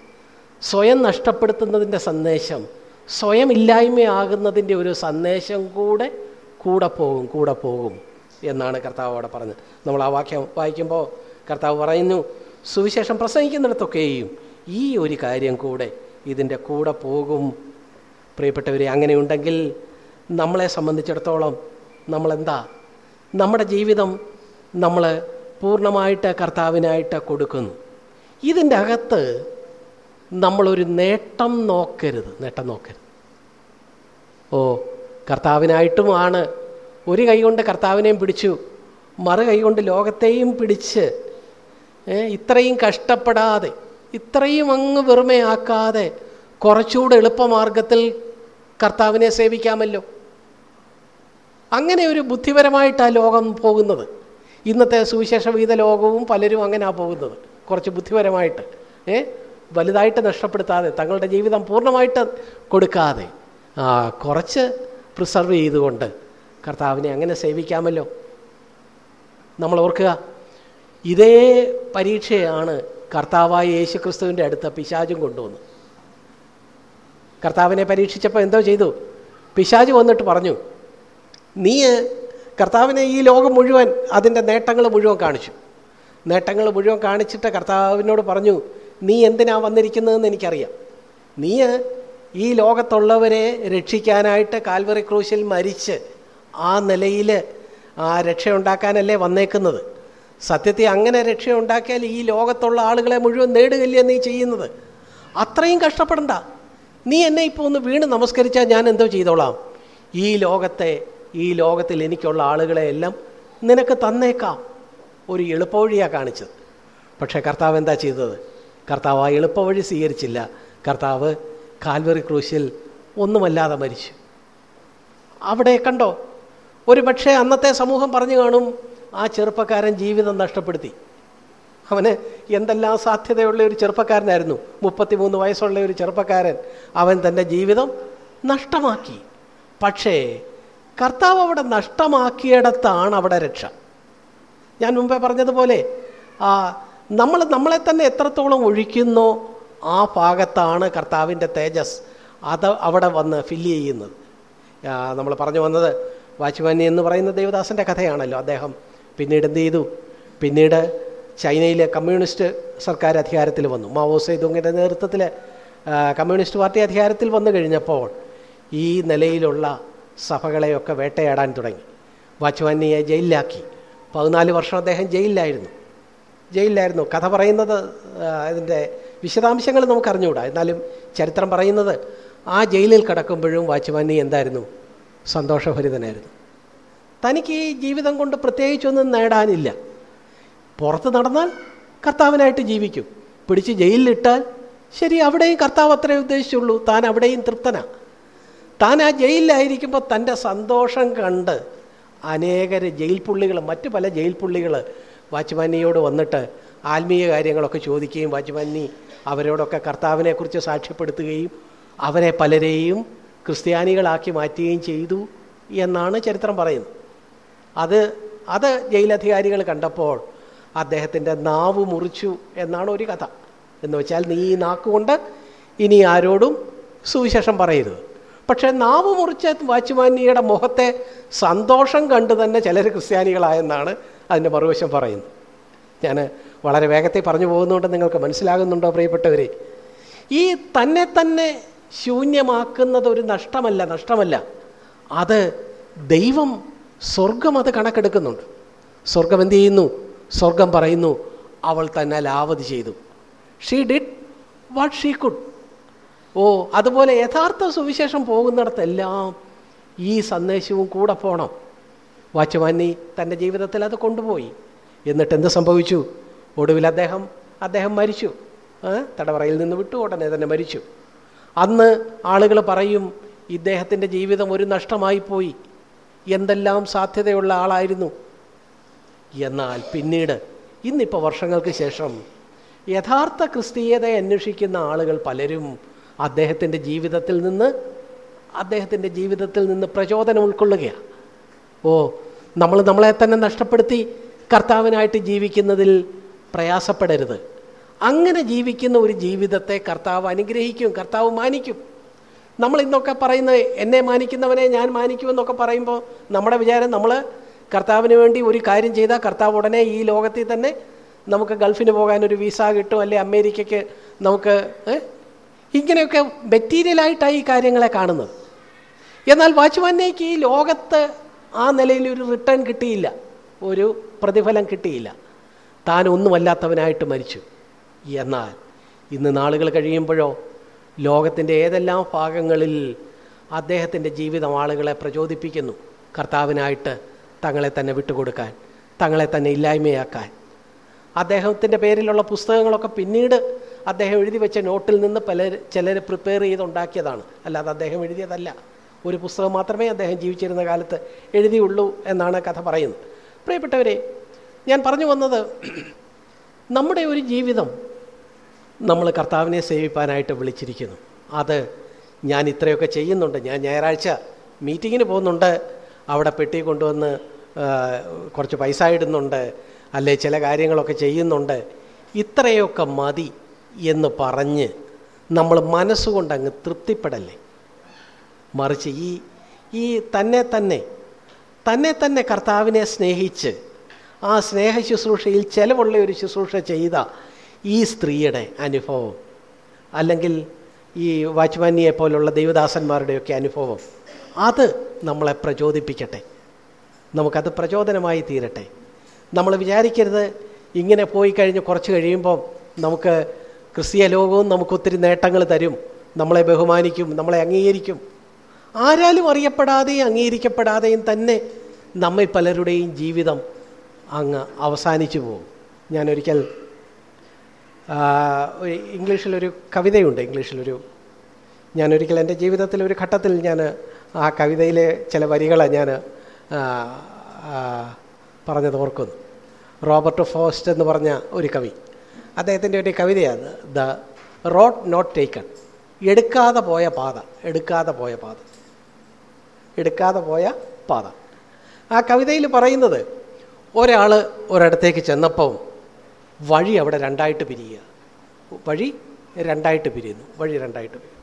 സ്വയം നഷ്ടപ്പെടുത്തുന്നതിന്റെ സന്ദേശം സ്വയം ഇല്ലായ്മയാകുന്നതിന്റെ ഒരു സന്ദേശം കൂടെ കൂടെ പോകും കൂടെ പോകും. എന്നാണ് കർത്താവ് അവിടെ പറഞ്ഞത്. നമ്മൾ ആ വാക്യം വായിക്കുമ്പോൾ കർത്താവ് പറയുന്നു സുവിശേഷം പ്രസംഗിക്കുന്നിടത്തൊക്കെയും ഈ ഒരു കാര്യം കൂടെ ഇതിന്റെ കൂടെ പോകും. പ്രിയപ്പെട്ടവരെ അങ്ങനെയുണ്ടെങ്കിൽ നമ്മളെ സംബന്ധിച്ചിടത്തോളം നമ്മളെന്താ? നമ്മുടെ ജീവിതം നമ്മൾ പൂർണമായിട്ട് കർത്താവിനായിട്ട് കൊടുക്കുന്നു. ഇതിന്റെ അകത്ത് നമ്മളൊരു നേട്ടം നോക്കരുത്. നേട്ടം നോക്കരുത്. ഓ കർത്താവിനായിട്ടുമാണ് ഒരു കൈകൊണ്ട് കർത്താവിനെയും പിടിച്ചു മറു കൈകൊണ്ട് ലോകത്തെയും പിടിച്ച് ഇത്രയും കഷ്ടപ്പെടാതെ ഇത്രയും അങ്ങ് വെറുമയാക്കാതെ കുറച്ചുകൂടെ എളുപ്പമാർഗത്തിൽ കർത്താവിനെ സേവിക്കാമല്ലോ. അങ്ങനെ ഒരു ബുദ്ധിപരമായിട്ടാണ് ലോകം പോകുന്നത്. ഇന്നത്തെ സുവിശേഷ വീത ലോകവും പലരും അങ്ങനെയാണ് പോകുന്നത്. കുറച്ച് ബുദ്ധിപരമായിട്ട് ഏ വലുതായിട്ട് നഷ്ടപ്പെടുത്താതെ തങ്ങളുടെ ജീവിതം പൂർണമായിട്ട് കൊടുക്കാതെ കുറച്ച് പ്രിസർവ് ചെയ്തുകൊണ്ട് കർത്താവിനെ അങ്ങനെ സേവിക്കാമല്ലോ. നമ്മൾ ഓർക്കുക ഇതേ പരീക്ഷയാണ് കർത്താവായ യേശു ക്രിസ്തുവിന്റെ അടുത്ത പിശാചും കൊണ്ടുവന്നു കർത്താവിനെ പരീക്ഷിച്ചപ്പോൾ എന്തോ ചെയ്തു? പിശാജ് വന്നിട്ട് പറഞ്ഞു നീ കർത്താവിനെ ഈ ലോകം മുഴുവൻ അതിന്റെ നേട്ടങ്ങൾ മുഴുവൻ കാണിച്ചു. നേട്ടങ്ങൾ മുഴുവൻ കാണിച്ചിട്ട് കർത്താവിനോട് പറഞ്ഞു നീ എന്തിനാ വന്നിരിക്കുന്നതെന്ന് എനിക്കറിയാം. നീ ഈ ലോകത്തുള്ളവരെ രക്ഷിക്കാനായിട്ട് കാൽവറി ക്രൂശിൽ മരിച്ച് ആ നിലയിൽ ആ രക്ഷയുണ്ടാക്കാനല്ലേ വന്നേക്കുന്നത്? സത്യത്തെ അങ്ങനെ രക്ഷയുണ്ടാക്കിയാൽ ഈ ലോകത്തുള്ള ആളുകളെ മുഴുവൻ നേടുകല്ലേ നീ ചെയ്യുന്നത്? അത്രയും കഷ്ടപ്പെടണ്ട. നീ എന്നെ ഇപ്പോൾ ഒന്ന് വീണ് നമസ്കരിച്ചാൽ ഞാൻ എന്തോ ചെയ്തോളാം. ഈ ലോകത്തെ ഈ ലോകത്തിൽ എനിക്കുള്ള ആളുകളെ എല്ലാം നിനക്ക് തന്നേക്കാം. ഒരു എളുപ്പവഴിയാണ് കാണിച്ചത്. പക്ഷേ കർത്താവ് എന്താ ചെയ്തത്? കർത്താവ് ആ എളുപ്പവഴി സ്വീകരിച്ചില്ല. കർത്താവ് കാൽവറി ക്രൂശിൽ ഒന്നുമല്ലാതെ മരിച്ചു. അവിടെ കണ്ടോ? ഒരു പക്ഷേ അന്നത്തെ സമൂഹം പറഞ്ഞു കാണും ആ ചെറുപ്പക്കാരൻ ജീവിതം നഷ്ടപ്പെടുത്തി. അവന് എന്തെല്ലാം സാധ്യതയുള്ള ഒരു ചെറുപ്പക്കാരനായിരുന്നു. മുപ്പത്തിമൂന്ന് വയസ്സുള്ള ഒരു ചെറുപ്പക്കാരൻ. അവൻ തന്റെ ജീവിതം നഷ്ടമാക്കി. പക്ഷേ കർത്താവ് അവിടെ നഷ്ടമാക്കിയിടത്താണ് അവിടെ രക്ഷ. ഞാൻ മുമ്പേ പറഞ്ഞതുപോലെ നമ്മൾ നമ്മളെ തന്നെ എത്രത്തോളം ഒഴിക്കുന്നോ ആ ഭാഗത്താണ് കർത്താവിന്റെ തേജസ്. അത് അവിടെ വന്ന് ഫില്ല് ചെയ്യുന്നത്. നമ്മൾ പറഞ്ഞു വന്നത് വാച്ച്മാനി എന്ന് പറയുന്ന ദേവദാസന്റെ കഥയാണല്ലോ അദ്ദേഹം പിന്നീട് എന്ത് ചെയ്തു? പിന്നീട് ചൈനയിലെ കമ്മ്യൂണിസ്റ്റ് സർക്കാർ അധികാരത്തിൽ വന്നു. മാവോ സേതുങ്ങിന്റെ നേതൃത്വത്തിൽ കമ്മ്യൂണിസ്റ്റ് പാർട്ടി അധികാരത്തിൽ വന്നു കഴിഞ്ഞപ്പോൾ ഈ നിലയിലുള്ള സഭകളെയൊക്കെ വേട്ടയാടാൻ തുടങ്ങി. വാച്ച്മാനിയെ ജയിലിലാക്കി. പതിനാല് വർഷം അദ്ദേഹം ജയിലിലായിരുന്നു. ജയിലിലായിരുന്നു. കഥ പറയുന്നത് അതിന്റെ വിശദാംശങ്ങൾ നമുക്ക് അറിഞ്ഞുകൂടാ എന്നാലും ചരിത്രം പറയുന്നത് ആ ജയിലിൽ കിടക്കുമ്പോഴും വാച്ച്മാനി എന്തായിരുന്നു? സന്തോഷഭരിതനായിരുന്നു. തനിക്ക് ഈ ജീവിതം കൊണ്ട് പ്രത്യേകിച്ചൊന്നും നേടാനില്ല. പുറത്ത് നടന്നാൽ കർത്താവിനായിട്ട് ജീവിക്കും. പിടിച്ച് ജയിലിലിട്ടാൽ ശരി അവിടെയും കർത്താവ് അത്രേ ഉദ്ദേശിച്ചുള്ളൂ. താൻ അവിടെയും തൃപ്തനാണ് താൻ ആ ജയിലിലായിരിക്കുമ്പോൾ തന്റെ സന്തോഷം കണ്ട് അനേകർ ജയിൽ പുള്ളികൾ മറ്റു പല ജയിൽ പുള്ളികൾ വാച്ച്മാനിയോട് വന്നിട്ട് ആത്മീയ കാര്യങ്ങളൊക്കെ ചോദിക്കുകയും വാച്ച്മാനി അവരോടൊക്കെ കർത്താവിനെക്കുറിച്ച് സാക്ഷ്യപ്പെടുത്തുകയും അവരെ പലരെയും ക്രിസ്ത്യാനികളാക്കി മാറ്റുകയും ചെയ്തു എന്നാണ് ചരിത്രം പറയുന്നത്. അത് അത് ജയിലധികാരികൾ കണ്ടപ്പോൾ അദ്ദേഹത്തിന്റെ നാവ് മുറിച്ചു എന്നാണ് ഒരു കഥ. എന്ന് വെച്ചാൽ നീ ഈ നാക്കുകൊണ്ട് ഇനി ആരോടും സുവിശേഷം പറയരുത്. പക്ഷേ നാവ് മുറിച്ച വാച്ച്മാനിയുടെ മുഖത്തെ സന്തോഷം കണ്ട് തന്നെ ചിലർ ക്രിസ്ത്യാനികളായെന്നാണ് അതിന്റെ മറുവശം പറയുന്നത്. ഞാൻ വളരെ വേഗത്തിൽ പറഞ്ഞു പോകുന്നുണ്ട് നിങ്ങൾക്ക് മനസ്സിലാകുന്നുണ്ടോ പ്രിയപ്പെട്ടവരെ? ഈ തന്നെ തന്നെ ശൂന്യമാക്കുന്നത് ഒരു നഷ്ടമല്ല നഷ്ടമല്ല. അത് ദൈവം സ്വർഗം അത് കണക്കെടുക്കുന്നുണ്ട്. സ്വർഗം എന്ത് ചെയ്യുന്നു? സ്വർഗം പറയുന്നു അവൾ തന്നെ ലാവതി ചെയ്തു. She did what she could ഓ അതുപോലെ യഥാർത്ഥ സുവിശേഷം പോകുന്നിടത്തെല്ലാം ഈ സന്ദേശവും കൂടെ പോകണം വാച്ച്മാനി തന്റെ ജീവിതത്തിൽ അത് കൊണ്ടുപോയി. എന്നിട്ട് എന്ത് സംഭവിച്ചു? ഒടുവിൽ അദ്ദേഹം അദ്ദേഹം മരിച്ചു. തടവറയിൽ നിന്ന് വിട്ടു ഉടനെ തന്നെ മരിച്ചു. അന്ന് ആളുകൾ പറയും ഇദ്ദേഹത്തിന്റെ ജീവിതം ഒരു നഷ്ടമായി പോയി എന്തെല്ലാം സാധ്യതയുള്ള ആളായിരുന്നു. എന്നാൽ പിന്നീട് ഇന്നിപ്പോൾ വർഷങ്ങൾക്ക് ശേഷം യഥാർത്ഥ ക്രിസ്തീയതയെ അന്വേഷിക്കുന്ന ആളുകൾ പലരും അദ്ദേഹത്തിന്റെ ജീവിതത്തിൽ നിന്ന് അദ്ദേഹത്തിന്റെ ജീവിതത്തിൽ നിന്ന് പ്രചോദനം ഉൾക്കൊള്ളുകയാണ്. ഓ നമ്മൾ നമ്മളെ തന്നെ നഷ്ടപ്പെടുത്തി കർത്താവിനായിട്ട് ജീവിക്കുന്നതിൽ പ്രയാസപ്പെടരുത്. അങ്ങനെ ജീവിക്കുന്ന ഒരു ജീവിതത്തെ കർത്താവ് അനുഗ്രഹിക്കും കർത്താവ് മാനിക്കും. നമ്മൾ ഇന്നൊക്കെ പറയുന്നത് എന്നെ മാനിക്കുന്നവനെ ഞാൻ മാനിക്കുമെന്നൊക്കെ പറയുമ്പോൾ നമ്മുടെ വിചാരം നമ്മൾ കർത്താവിന് വേണ്ടി ഒരു കാര്യം ചെയ്താൽ കർത്താവ് ഉടനെ ഈ ലോകത്തിൽ തന്നെ നമുക്ക് ഗൾഫിന് പോകാൻ ഒരു വിസ കിട്ടും അല്ലെ അമേരിക്കയ്ക്ക് നമുക്ക് ഇങ്ങനെയൊക്കെ മെറ്റീരിയലായിട്ടാണ് ഈ കാര്യങ്ങളെ കാണുന്നത്. എന്നാൽ വാച്ച്മാനേക്ക് ഈ ലോകത്ത് ആ നിലയിൽ ഒരു റിട്ടേൺ കിട്ടിയില്ല ഒരു പ്രതിഫലം കിട്ടിയില്ല. താൻ ഒന്നുമല്ലാത്തവനായിട്ട് മരിച്ചു. എന്നാൽ ഇന്ന് നാളുകൾ കഴിയുമ്പോഴോ ലോകത്തിന്റെ ഏതെല്ലാം ഭാഗങ്ങളിൽ അദ്ദേഹത്തിന്റെ ജീവിതം ആളുകളെ പ്രചോദിപ്പിക്കുന്നു കർത്താവിനായിട്ട് തങ്ങളെ തന്നെ വിട്ടുകൊടുക്കാൻ തങ്ങളെ തന്നെ ഇല്ലായ്മയാക്കാൻ. അദ്ദേഹത്തിന്റെ പേരിലുള്ള പുസ്തകങ്ങളൊക്കെ പിന്നീട് അദ്ദേഹം എഴുതി വെച്ച നോട്ടിൽ നിന്ന് പല ചിലർ പ്രിപ്പയർ ചെയ്തുണ്ടാക്കിയതാണ്. അല്ലാതെ അദ്ദേഹം എഴുതിയതല്ല. ഒരു പുസ്തകം മാത്രമേ അദ്ദേഹം ജീവിച്ചിരുന്ന കാലത്ത് എഴുതിയുള്ളൂ എന്നാണ് കഥ പറയുന്നത്. പ്രിയപ്പെട്ടവരെ ഞാൻ പറഞ്ഞു വന്നത് നമ്മുടെ ഒരു ജീവിതം നമ്മൾ കർത്താവിനെ സേവിപ്പാനായിട്ട് വിളിച്ചിരിക്കുന്നു. അത് ഞാൻ ഇത്രയൊക്കെ ചെയ്യുന്നുണ്ട്. ഞാൻ ഞായറാഴ്ച മീറ്റിങ്ങിന് പോകുന്നുണ്ട്. അവിടെ പെട്ടി കൊണ്ടുവന്ന് കുറച്ച് പൈസ ഇടുന്നുണ്ട്. അല്ലെ ചില കാര്യങ്ങളൊക്കെ ചെയ്യുന്നുണ്ട്. ഇത്രയൊക്കെ മതി എന്ന് പറഞ്ഞ് നമ്മൾ മനസ്സുകൊണ്ട് അങ്ങ് തൃപ്തിപ്പെടല്ലേ? മറിച്ച് ഈ ഈ തന്നെ തന്നെ തന്നെ തന്നെ കർത്താവിനെ സ്നേഹിച്ച് ആ സ്നേഹ ശുശ്രൂഷയിൽ ചിലവുള്ള ഒരു ശുശ്രൂഷ ചെയ്ത ഈ സ്ത്രീയുടെ അനുഭവം അല്ലെങ്കിൽ ഈ വാച്ച്മാനിയെ പോലുള്ള ദൈവദാസന്മാരുടെയൊക്കെ അനുഭവം അത് നമ്മളെ പ്രചോദിപ്പിക്കട്ടെ. നമുക്കത് പ്രചോദനമായി തീരട്ടെ. നമ്മൾ വിചാരിക്കരുത് ഇങ്ങനെ പോയി കഴിഞ്ഞ് കുറച്ച് കഴിയുമ്പം നമുക്ക് ക്രിസ്തീയ ലോകവും നമുക്കൊത്തിരി നേട്ടങ്ങൾ തരും. നമ്മളെ ബഹുമാനിക്കും നമ്മളെ അംഗീകരിക്കും. ആരാലും അറിയപ്പെടാതെയും അംഗീകരിക്കപ്പെടാതെയും തന്നെ നമ്മൾ പലരുടെയും ജീവിതം അങ്ങ് അവസാനിച്ചു പോകും. ഞാനൊരിക്കൽ ഇംഗ്ലീഷിലൊരു കവിതയുണ്ട് ഇംഗ്ലീഷിലൊരു ഞാനൊരിക്കൽ എന്റെ ജീവിതത്തിൽ ഒരു ഘട്ടത്തിൽ ഞാൻ ആ കവിതയിലെ ചില വരികളെ ഞാൻ പറഞ്ഞത് ഓർക്കുന്നു. റോബർട്ട് ഫോസ്റ്റ് എന്ന് പറഞ്ഞ ഒരു കവി. അദ്ദേഹത്തിന്റെ ഒരു കവിതയാണ് ദ റോഡ് നോട്ട് ടേക്കൺ. എടുക്കാതെ പോയ പാത എടുക്കാതെ പോയ പാത. എടുക്കാതെ പോയ പാത. ആ കവിതയിൽ പറയുന്നത് ഒരാൾ ഒരിടത്തേക്ക് ചെന്നപ്പം വഴി അവിടെ രണ്ടായിട്ട് പിരിയുക. വഴി രണ്ടായിട്ട് പിരിയുന്നു. വഴി രണ്ടായിട്ട്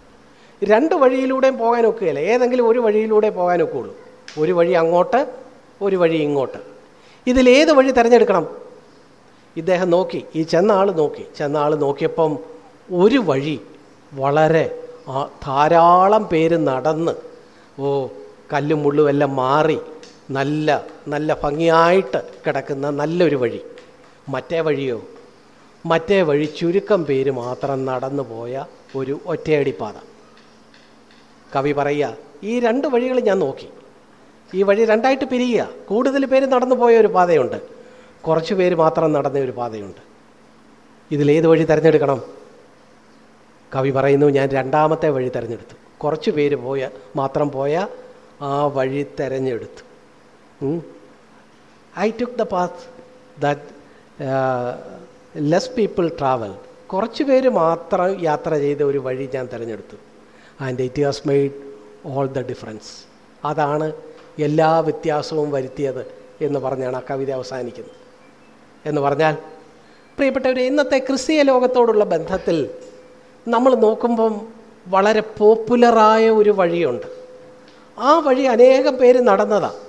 രണ്ട് വഴിയിലൂടെയും പോകാൻ ഒക്കുകയില്ല. ഏതെങ്കിലും ഒരു വഴിയിലൂടെ പോകാൻ ഒക്കുകയുള്ളൂ. ഒരു വഴി അങ്ങോട്ട് ഒരു വഴി ഇങ്ങോട്ട്. ഇതിലേത് വഴി തിരഞ്ഞെടുക്കണം? ഇദ്ദേഹം നോക്കി. ഈ ചെന്ന ആൾ നോക്കി. ചെന്ന ആൾ നോക്കിയപ്പം ഒരു വഴി വളരെ ധാരാളം പേര് നടന്ന് ഓ കല്ലും മുള്ളുമെല്ലാം മാറി നല്ല നല്ല ഭംഗിയായിട്ട് കിടക്കുന്ന നല്ലൊരു വഴി. മറ്റേ വഴിയോ? മറ്റേ വഴി ചുരുക്കം പേര് മാത്രം നടന്നു പോയ ഒരു ഒറ്റയടിപ്പാത കവി പറയുക ഈ രണ്ട് വഴികൾ ഞാൻ നോക്കി. ഈ വഴി രണ്ടായിട്ട് പിരിയുക. കൂടുതൽ പേര് നടന്നു പോയ ഒരു പാതയുണ്ട്. കുറച്ച് പേര് മാത്രം നടന്ന ഒരു പാതയുണ്ട്. ഇതിലേത് വഴി തിരഞ്ഞെടുക്കണം? കവി പറയുന്നു ഞാൻ രണ്ടാമത്തെ വഴി തിരഞ്ഞെടുത്തു. കുറച്ച് പേര് പോയ മാത്രം പോയ ആ വഴി തിരഞ്ഞെടുത്തു. I took the path that less people travel കുറച്ച് പേര് മാത്രം യാത്ര ചെയ്ത ഒരു വഴി ഞാൻ തിരഞ്ഞെടുത്തു. And it has made all the difference അതാണ് എല്ലാ വ്യത്യാസവും വരുത്തിയത് എന്ന് പറഞ്ഞാണ് ആ കവിത അവസാനിക്കുന്നത്. എന്ന് പറഞ്ഞാൽ പ്രിയപ്പെട്ടവരെ ഇന്നത്തെ ക്രിസ്തീയ ലോകത്തോടുള്ള ബന്ധത്തിൽ നമ്മൾ നോക്കുമ്പം വളരെ പോപ്പുലറായ ഒരു വഴിയുണ്ട്. ആ വഴി അനേകം പേര് നടന്നതാണ്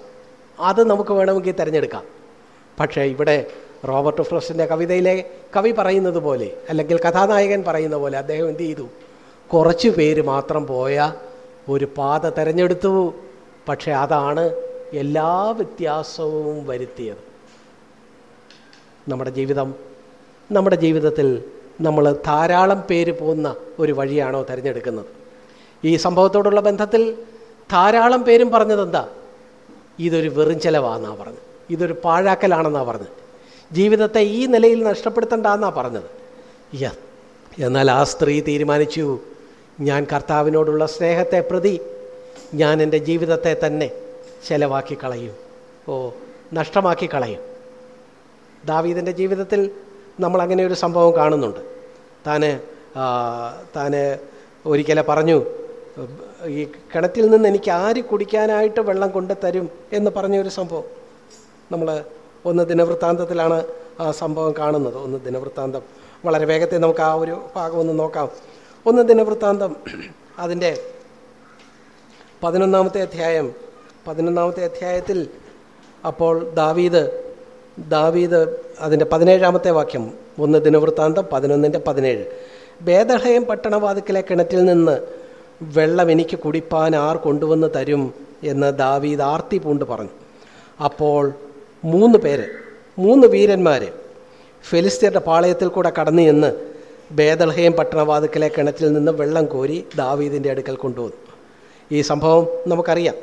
അത് നമുക്ക് വേണമെങ്കിൽ തിരഞ്ഞെടുക്കാം. പക്ഷേ ഇവിടെ റോബർട്ട് ഫ്രോസ്റ്റിന്റെ കവിതയിലെ കവി പറയുന്നത് പോലെ അല്ലെങ്കിൽ കഥാനായകൻ പറയുന്ന പോലെ അദ്ദേഹം എന്ത് ചെയ്തു? കുറച്ച് പേര് മാത്രം പോയ ഒരു പാത തിരഞ്ഞെടുത്തു. പക്ഷേ അതാണ് എല്ലാ വ്യത്യാസവും വരുത്തിയത്. നമ്മുടെ ജീവിതം നമ്മുടെ ജീവിതത്തിൽ നമ്മൾ ധാരാളം പേര് പോകുന്ന ഒരു വഴിയാണോ തിരഞ്ഞെടുക്കുന്നത്? ഈ സംഭവത്തോടുള്ള ബന്ധത്തിൽ ധാരാളം പേരും പറഞ്ഞത് എന്താ ഇതൊരു വെറും ചെലവാണെന്നാണ് പറഞ്ഞത് ഇതൊരു പാഴാക്കലാണെന്നാണ് പറഞ്ഞത് ജീവിതത്തെ ഈ നിലയിൽ നഷ്ടപ്പെടുത്തണ്ടെന്നാണ് പറഞ്ഞത്. യ എന്നാൽ ആ സ്ത്രീ തീരുമാനിച്ചു. ഞാൻ കർത്താവിനോടുള്ള സ്നേഹത്തെ പ്രതി ഞാൻ എന്റെ ജീവിതത്തെ തന്നെ ചെലവാക്കി കളയും. ഓ നഷ്ടമാക്കി കളയും. ദാവീദിന്റെ ജീവിതത്തിൽ നമ്മൾ അങ്ങനെ ഒരു സംഭവം കാണുന്നുണ്ട്. താന് താന് ഒരിക്കലെ പറഞ്ഞു ഈ കിണറ്റിൽ നിന്ന് എനിക്ക് ആര് കുടിക്കാനായിട്ട് വെള്ളം കൊണ്ടുതരും എന്ന് പറഞ്ഞൊരു സംഭവം. നമ്മൾ ഒന്ന് ദിനവൃത്താന്തത്തിലാണ് ആ സംഭവം കാണുന്നത്. ഒന്ന് ദിനവൃത്താന്തം. വളരെ വേഗത്തിൽ നമുക്ക് ആ ഒരു ഭാഗം ഒന്ന് നോക്കാം. ഒന്ന് ദിനവൃത്താന്തം. അതിന്റെ പതിനൊന്നാമത്തെ അധ്യായം. പതിനൊന്നാമത്തെ അധ്യായത്തിൽ അപ്പോൾ ദാവീദ് ദാവീദ് അതിന്റെ പതിനേഴാമത്തെ വാക്യം. ഒന്ന് ദിനവൃത്താന്തം പതിനൊന്നിന്റെ പതിനേഴ്. ബേദഹയം പട്ടണവാതിക്കലെ കിണറ്റിൽ നിന്ന് വെള്ളം എനിക്ക് കുടിപ്പാൻ ആർ കൊണ്ടുവന്ന് തരും എന്ന് ദാവീദ് ആർത്തി പൂണ്ട് പറഞ്ഞു. അപ്പോൾ മൂന്ന് പേര് മൂന്ന് വീരന്മാർ ഫെലിസ്തീന്റെ പാളയത്തിൽ കൂടെ കടന്നു ചെന്ന് ബേദൽഹയം പട്ടണവാതുക്കിലെ കിണറ്റിൽ നിന്ന് വെള്ളം കോരി ദാവീദിന്റെ അടുക്കൽ കൊണ്ടുവന്നു. ഈ സംഭവം നമുക്കറിയാം.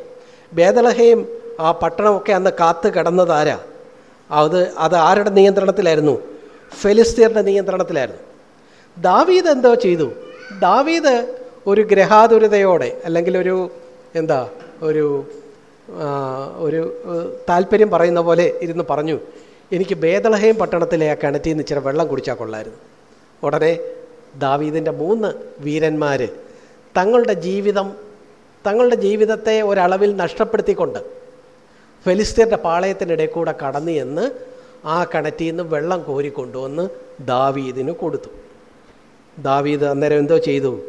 ബേദലഹേം ആ പട്ടണമൊക്കെ അന്ന് കാത്തു കിടന്നതാരാ അത് അത് ആരുടെ നിയന്ത്രണത്തിലായിരുന്നു? ഫെലിസ്തീറിന്റെ നിയന്ത്രണത്തിലായിരുന്നു. ദാവീദ് എന്തോ ചെയ്തു? ദാവീദ് ഒരു ഗ്രഹാതുരതയോടെ അല്ലെങ്കിൽ ഒരു എന്താ ഒരു ഒരു താല്പര്യം പറയുന്ന പോലെ ഇരുന്ന് പറഞ്ഞു എനിക്ക് ബേദലഹയം പട്ടണത്തിലെ ആ കിണറ്റിൽ നിന്ന് ഇച്ചിരി വെള്ളം കുടിച്ചാൽ കൊള്ളായിരുന്നു. ഉടനെ ദാവീദിന്റെ മൂന്ന് വീരന്മാർ തങ്ങളുടെ ജീവിതം തങ്ങളുടെ ജീവിതത്തെ ഒരളവിൽ നഷ്ടപ്പെടുത്തിക്കൊണ്ട് ഫെലിസ്തീന്റെ പാളയത്തിനിടെ കൂടെ കടന്നു എന്ന് ആ കിണറ്റിൽ നിന്ന് വെള്ളം കോരിക്കൊണ്ടുവന്ന് ദാവീദിന് കൊടുത്തു. ദാവീദ് അന്നേരം എന്തോ ചെയ്തു?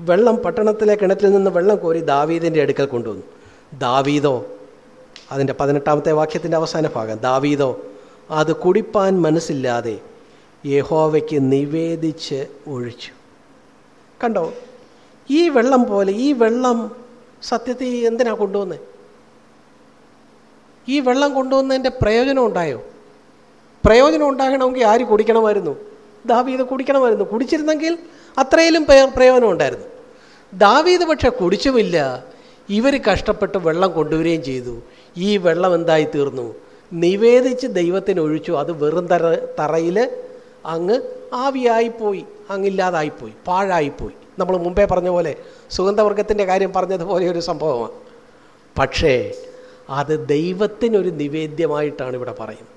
വെള്ളം പട്ടണത്തിലെ കിണറ്റിൽ നിന്ന് വെള്ളം കോരി ദാവീദിന്റെ അടുക്കൽ കൊണ്ടുവന്നു. ദാവീദോ. അതിന്റെ പതിനെട്ടാമത്തെ വാക്യത്തിന്റെ അവസാന ഭാഗം. ദാവീദോ അത് കുടിപ്പാൻ മനസ്സില്ലാതെ യഹോവയ്ക്ക് നിവേദിച്ച് ഒഴിച്ചു. കണ്ടോ? ഈ വെള്ളം പോലെ ഈ വെള്ളം സത്യത്തിൽ എന്തിനാ കൊണ്ടുവന്നത് ഈ വെള്ളം കൊണ്ടുവന്നതിന്റെ പ്രയോജനം ഉണ്ടായോ? പ്രയോജനം ഉണ്ടാകണമെങ്കിൽ ആര് കുടിക്കണമായിരുന്നു? ദാവീദ് കുടിക്കണമായിരുന്നു. കുടിച്ചിരുന്നെങ്കിൽ അത്രയിലും പ്രയോജനം ഉണ്ടായിരുന്നു. ദാവീദ് പക്ഷെ കുടിച്ചുമില്ല. ഇവർ കഷ്ടപ്പെട്ട് വെള്ളം കൊണ്ടുവരികയും ചെയ്തു. ഈ വെള്ളം എന്തായി തീർന്നു? നിവേദിച്ച് ദൈവത്തിന് ഒഴിച്ചു. അത് വെറും തറ തറയിൽ അങ്ങ് ആവിയായിപ്പോയി അങ്ങില്ലാതായിപ്പോയി പാഴായിപ്പോയി നമ്മൾ മുമ്പേ പറഞ്ഞ പോലെ സുഗന്ധവർഗത്തിന്റെ കാര്യം പറഞ്ഞതുപോലെ ഒരു സംഭവമാണ്. പക്ഷേ അത് ദൈവത്തിനൊരു നിവേദ്യമായിട്ടാണ് ഇവിടെ പറയുന്നത്.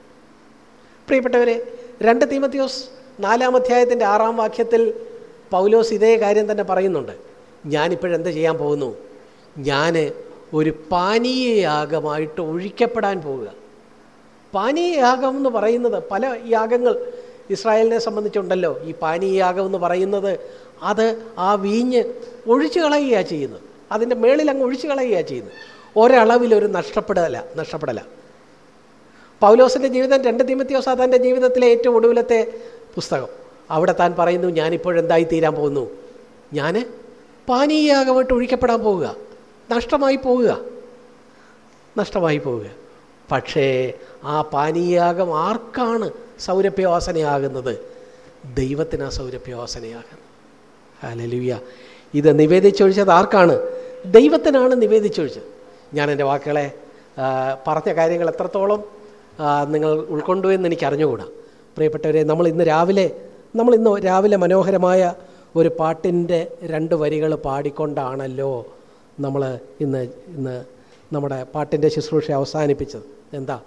പ്രിയപ്പെട്ടവരെ രണ്ട് തീമത്യോസ് നാലാം അധ്യായത്തിന്റെ ആറാം വാക്യത്തിൽ പൗലോസ് ഇതേ കാര്യം തന്നെ പറയുന്നുണ്ട്. ഞാനിപ്പോഴെന്ത് ചെയ്യാൻ പോകുന്നു? ഞാൻ ഒരു പാനീയയാഗമായിട്ട് ഒഴിക്കപ്പെടാൻ പോവുക. പാനീയയാഗം എന്ന് പറയുന്നത് പല യാഗങ്ങൾ ഇസ്രായേലിനെ സംബന്ധിച്ചുണ്ടല്ലോ. ഈ പാനീയയാഗം എന്ന് പറയുന്നത് അത് ആ വീഞ്ഞ് ഒഴിച്ചു കളയുകയാണ് ചെയ്യുന്നത്. അതിന്റെ മേളിൽ അങ്ങ് ഒഴിച്ചു കളയുകയാണ് ചെയ്യുന്നത്. ഒരളവിലൊരു നഷ്ടപ്പെടല നഷ്ടപ്പെടല. പൗലോസിന്റെ ജീവിതം രണ്ട് തീമത്യോസ് തന്റെ ജീവിതത്തിലെ ഏറ്റവും ഒടുവിലത്തെ പുസ്തകം. അവിടെ താൻ പറയുന്നു ഞാനിപ്പോഴെന്തായി തീരാൻ പോകുന്നു? ഞാൻ പാനീയയാഗമായിട്ട് ഒഴിക്കപ്പെടാൻ പോവുക. നഷ്ടമായി പോവുക. നഷ്ടമായി പോവുക. പക്ഷേ ആ പാനീയാഗം ആർക്കാണ് സൗരഭ്യവാസനയാകുന്നത്? ദൈവത്തിന് ആ സൗരഭ്യവാസനയാകുന്നത്. ഹലലുയ ഇത് നിവേദിച്ചൊഴിച്ചത് ആർക്കാണ്? ദൈവത്തിനാണ് നിവേദിച്ചൊഴിച്ചത് ഞാൻ എന്റെ വാക്കുകളെ പറഞ്ഞ കാര്യങ്ങൾ എത്രത്തോളം നിങ്ങൾ ഉൾക്കൊണ്ടു എന്ന് എനിക്ക് അറിഞ്ഞുകൂടാ പ്രിയപ്പെട്ടവരെ നമ്മൾ ഇന്ന് രാവിലെ നമ്മൾ ഇന്ന് രാവിലെ മനോഹരമായ ഒരു പാട്ടിന്റെ രണ്ട് വരികൾ പാടിക്കൊണ്ടാണല്ലോ നമ്മൾ ഇന്ന് ഇന്ന് നമ്മുടെ പാട്ടിന്റെ ശുശ്രൂഷ അവസാനിപ്പിച്ചത്. എന്താ?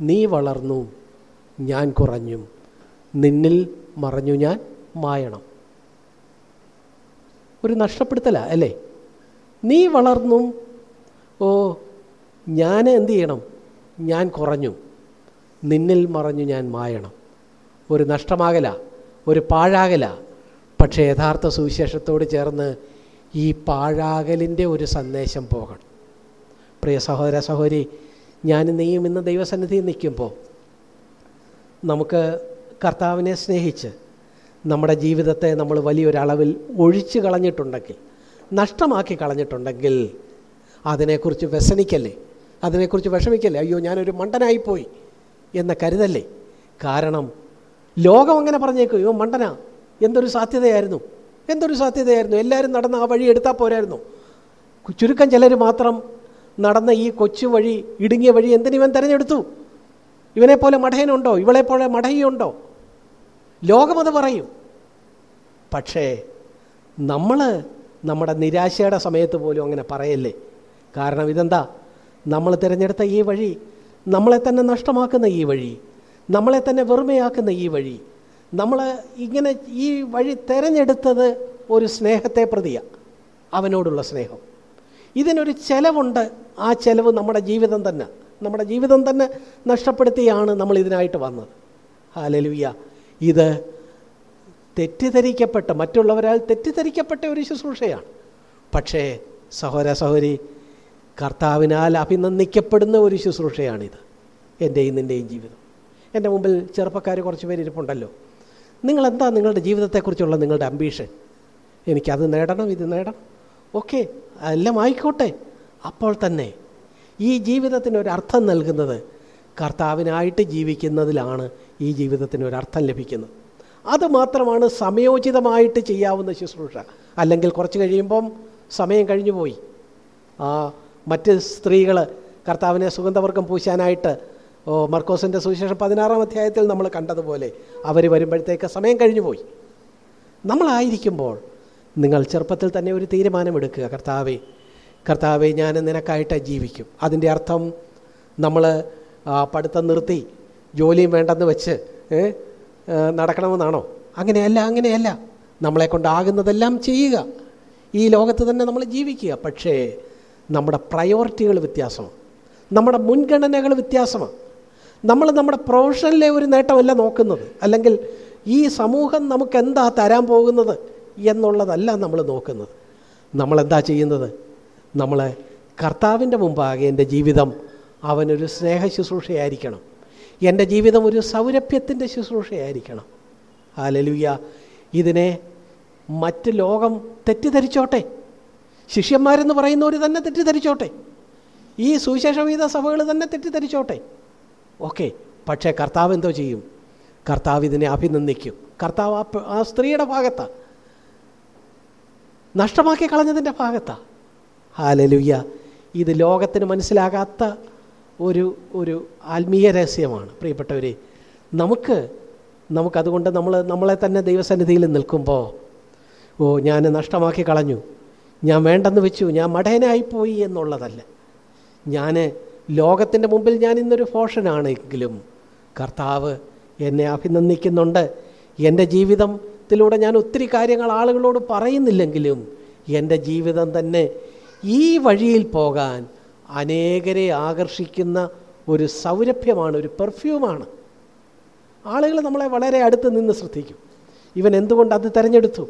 നീ വളർന്നു ഞാൻ കുറഞ്ഞു. നിന്നിൽ മറഞ്ഞു ഞാൻ മായണം. ഒരു നഷ്ടപ്പെടുത്തല അല്ലേ? നീ വളർന്നു ഓ ഞാൻ എന്ത് ചെയ്യണം? ഞാൻ കുറഞ്ഞു. നിന്നിൽ മറഞ്ഞു ഞാൻ മായണം. ഒരു നഷ്ടമാകല ഒരു പാഴാകല. പക്ഷേ യഥാർത്ഥ സുവിശേഷത്തോട് ചേർന്ന് ഈ പാഴാകലിന്റെ ഒരു സന്ദേശം പോകണം. പ്രിയ സഹോദര സഹോദരി ഞാൻ നീയും ഇന്ന് ദൈവസന്നിധിയിൽ നിൽക്കുമ്പോൾ നമുക്ക് കർത്താവിനെ സ്നേഹിച്ച് നമ്മുടെ ജീവിതത്തെ നമ്മൾ വലിയൊരളവിൽ ഒഴിച്ചു കളഞ്ഞിട്ടുണ്ടെങ്കിൽ നഷ്ടമാക്കി കളഞ്ഞിട്ടുണ്ടെങ്കിൽ അതിനെക്കുറിച്ച് വ്യസനിക്കല്ലേ? അതിനെക്കുറിച്ച് വിഷമിക്കല്ലേ? അയ്യോ ഞാനൊരു മണ്ടനായിപ്പോയി എന്ന കരുതല്ലേ? കാരണം ലോകം അങ്ങനെ പറഞ്ഞേക്കും ഇവ മണ്ടന എന്തൊരു സാധ്യതയായിരുന്നു? എന്തൊരു സാധ്യതയായിരുന്നു? എല്ലാവരും നടന്ന് ആ വഴി എടുത്താൽ പോരായിരുന്നു. ചുരുക്കം ചിലർ മാത്രം നടന്ന ഈ കൊച്ചു വഴി ഇടുങ്ങിയ വഴി എന്തിനിവൻ തിരഞ്ഞെടുത്തു? ഇവനെപ്പോലെ മഠയനുണ്ടോ ഇവളെപ്പോലെ മഠയുണ്ടോ ലോകമത് പറയും. പക്ഷേ നമ്മൾ നമ്മുടെ നിരാശയുടെ സമയത്ത് പോലും അങ്ങനെ പറയല്ലേ? കാരണം ഇതെന്താ? നമ്മൾ തിരഞ്ഞെടുത്ത ഈ വഴി നമ്മളെ തന്നെ നഷ്ടമാക്കുന്ന ഈ വഴി നമ്മളെ തന്നെ വെറുമയാക്കുന്ന ഈ വഴി നമ്മൾ ഇങ്ങനെ ഈ വഴി തിരഞ്ഞെടുത്തത് ഒരു സ്നേഹത്തെ പ്രതിയാണ് അവനോടുള്ള സ്നേഹം. ഇതിനൊരു ചിലവുണ്ട് ആ ചിലവ് നമ്മുടെ ജീവിതം തന്നെ. നമ്മുടെ ജീവിതം തന്നെ നഷ്ടപ്പെടുത്തിയാണ് നമ്മൾ ഇതിനായിട്ട് വന്നത്. ഹാലലുയ്യ ഇത് തെറ്റിദ്ധരിക്കപ്പെട്ട മറ്റുള്ളവരാൽ തെറ്റിദ്ധരിക്കപ്പെട്ട ഒരു ശുശ്രൂഷയാണ്. പക്ഷേ സഹോര സഹോരി കർത്താവിനാൽ അഭിനന്ദിക്കപ്പെടുന്ന ഒരു ശുശ്രൂഷയാണിത്. എന്റെയും നിന്റെയും ജീവിതം. എന്റെ മുമ്പിൽ ചെറുപ്പക്കാർ കുറച്ച് പേര് ഇരിപ്പുണ്ടല്ലോ. നിങ്ങളെന്താ നിങ്ങളുടെ ജീവിതത്തെക്കുറിച്ചുള്ള നിങ്ങളുടെ അംബീഷൻ എനിക്കത് നേടണം ഇത് നേടണം. ഓക്കെ എല്ലാം ആയിക്കോട്ടെ. അപ്പോൾ തന്നെ ഈ ജീവിതത്തിന് ഒരു അർത്ഥം നൽകുന്നത് കർത്താവിനായിട്ട് ജീവിക്കുന്നതിലാണ് ഈ ജീവിതത്തിന് ഒരു അർത്ഥം ലഭിക്കുന്നത്. അത് മാത്രമാണ് സമയോചിതമായിട്ട് ചെയ്യാവുന്ന ശുശ്രൂഷ. അല്ലെങ്കിൽ കുറച്ച് കഴിയുമ്പം സമയം കഴിഞ്ഞു പോയി മറ്റ് സ്ത്രീകൾ കർത്താവിനെ സുഗന്ധവർഗം പൂശാനായിട്ട് ഓ മർക്കോസിന്റെ സുവിശേഷം പതിനാറാം അധ്യായത്തിൽ നമ്മൾ കണ്ടതുപോലെ അവർ വരുമ്പോഴത്തേക്ക് സമയം കഴിഞ്ഞു പോയി നമ്മളായിരിക്കുമ്പോൾ നിങ്ങൾ ചെറുപ്പത്തിൽ തന്നെ ഒരു തീരുമാനമെടുക്കുക കർത്താവേ കർത്താവെ ഞാൻ നിനക്കായിട്ട് ജീവിക്കും. അതിന്റെ അർത്ഥം നമ്മൾ പഠിത്തം നിർത്തി ജോലിയും വേണ്ടെന്ന് വെച്ച് നടക്കണമെന്നാണോ? അങ്ങനെയല്ല അങ്ങനെയല്ല. നമ്മളെ കൊണ്ടാകുന്നതെല്ലാം ചെയ്യുക. ഈ ലോകത്ത് തന്നെ നമ്മൾ ജീവിക്കുക. പക്ഷേ നമ്മുടെ പ്രയോറിറ്റികൾ വ്യത്യാസമാണ്. നമ്മുടെ മുൻഗണനകൾ വ്യത്യാസമാണ്. നമ്മൾ നമ്മുടെ പ്രൊഫഷനിലെ ഒരു നേട്ടമല്ല നോക്കുന്നത്. അല്ലെങ്കിൽ ഈ സമൂഹം നമുക്ക് എന്താ തരാൻ പോകുന്നത് എന്നുള്ളതല്ല നമ്മൾ നോക്കുന്നത്. നമ്മളെന്താ ചെയ്യുന്നത്? നമ്മൾ കർത്താവിന്റെ മുമ്പാകെ എന്റെ ജീവിതം അവനൊരു സ്നേഹ ശുശ്രൂഷയായിരിക്കണം. എന്റെ ജീവിതം ഒരു സൗരഭ്യത്തിന്റെ ശുശ്രൂഷയായിരിക്കണം. ഹാലലുയ്യ ഇതിനെ മറ്റ് ലോകം തെറ്റിദ്ധരിച്ചോട്ടെ. ശിഷ്യന്മാരെന്ന് പറയുന്നവർ തന്നെ തെറ്റിദ്ധരിച്ചോട്ടെ. ഈ സുവിശേഷവിധ സഭകൾ തന്നെ തെറ്റിദ്ധരിച്ചോട്ടെ. ഓക്കെ പക്ഷേ കർത്താവ് എന്തോ ചെയ്യും? കർത്താവ് ഇതിനെ അഭിനന്ദിക്കും. കർത്താവ് ആ ആ സ്ത്രീയുടെ ഭാഗത്താണ് നഷ്ടമാക്കി കളഞ്ഞതിന്റെ ഭാഗത്താണ് ഹാലലുയ്യ ഇത് ലോകത്തിന് മനസ്സിലാകാത്ത ഒരു ഒരു ആത്മീയ രഹസ്യമാണ്. പ്രിയപ്പെട്ടവരെ നമുക്ക് നമുക്കതുകൊണ്ട് നമ്മൾ നമ്മളെ തന്നെ ദൈവസന്നിധിയിൽ നിൽക്കുമ്പോൾ ഓ ഞാൻ നഷ്ടമാക്കി കളഞ്ഞു. ഞാൻ വേണ്ടെന്ന് വെച്ചു. ഞാൻ മടയനായിപ്പോയി എന്നുള്ളതല്ല. ഞാൻ ലോകത്തിന്റെ മുമ്പിൽ ഞാൻ ഇന്നൊരു ഫോഷനാണെങ്കിലും കർത്താവ് എന്നെ അഭിനന്ദിക്കുന്നുണ്ട്. എന്റെ ജീവിതത്തിലൂടെ ഞാൻ ഒത്തിരി കാര്യങ്ങൾ ആളുകളോട് പറയുന്നില്ലെങ്കിലും എന്റെ ജീവിതം തന്നെ ഈ വഴിയിൽ പോകാൻ അനേകരെ ആകർഷിക്കുന്ന ഒരു സൗരഭ്യമാണ് ഒരു പെർഫ്യൂമാണ്. ആളുകൾ നമ്മളെ വളരെ അടുത്ത് നിന്ന് ശ്രദ്ധിക്കും. ഇവൻ എന്തുകൊണ്ട് അത് തിരഞ്ഞെടുത്തു?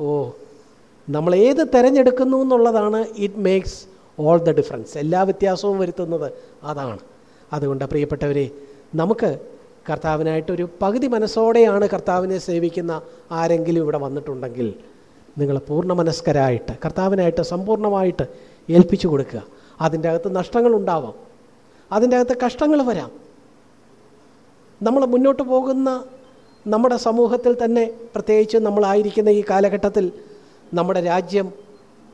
ഓ നമ്മൾ ഏത് തിരഞ്ഞെടുക്കുന്നു എന്നുള്ളതാണ് it makes all the difference എല്ലാ വ്യത്യാസവും വരുത്തുന്നത് അതാണ്. അതുകൊണ്ട് പ്രിയപ്പെട്ടവരെ നമുക്ക് കർത്താവിനായിട്ടൊരു പകുതി മനസ്സോടെയാണ് കർത്താവിനെ സേവിക്കുന്ന ആരെങ്കിലും ഇവിടെ വന്നിട്ടുണ്ടെങ്കിൽ നിങ്ങൾ പൂർണ മനസ്കരായിട്ട് കർത്താവിനായിട്ട് സമ്പൂർണമായിട്ട് ഏൽപ്പിച്ചു കൊടുക്കുക. അതിന്റെ അകത്ത് നഷ്ടങ്ങളുണ്ടാവാം അതിന്റെ അകത്ത് കഷ്ടങ്ങൾ വരാം. നമ്മൾ മുന്നോട്ട് പോകുന്ന നമ്മുടെ സമൂഹത്തിൽ തന്നെ പ്രത്യേകിച്ച് നമ്മളായിരിക്കുന്ന ഈ കാലഘട്ടത്തിൽ നമ്മുടെ രാജ്യം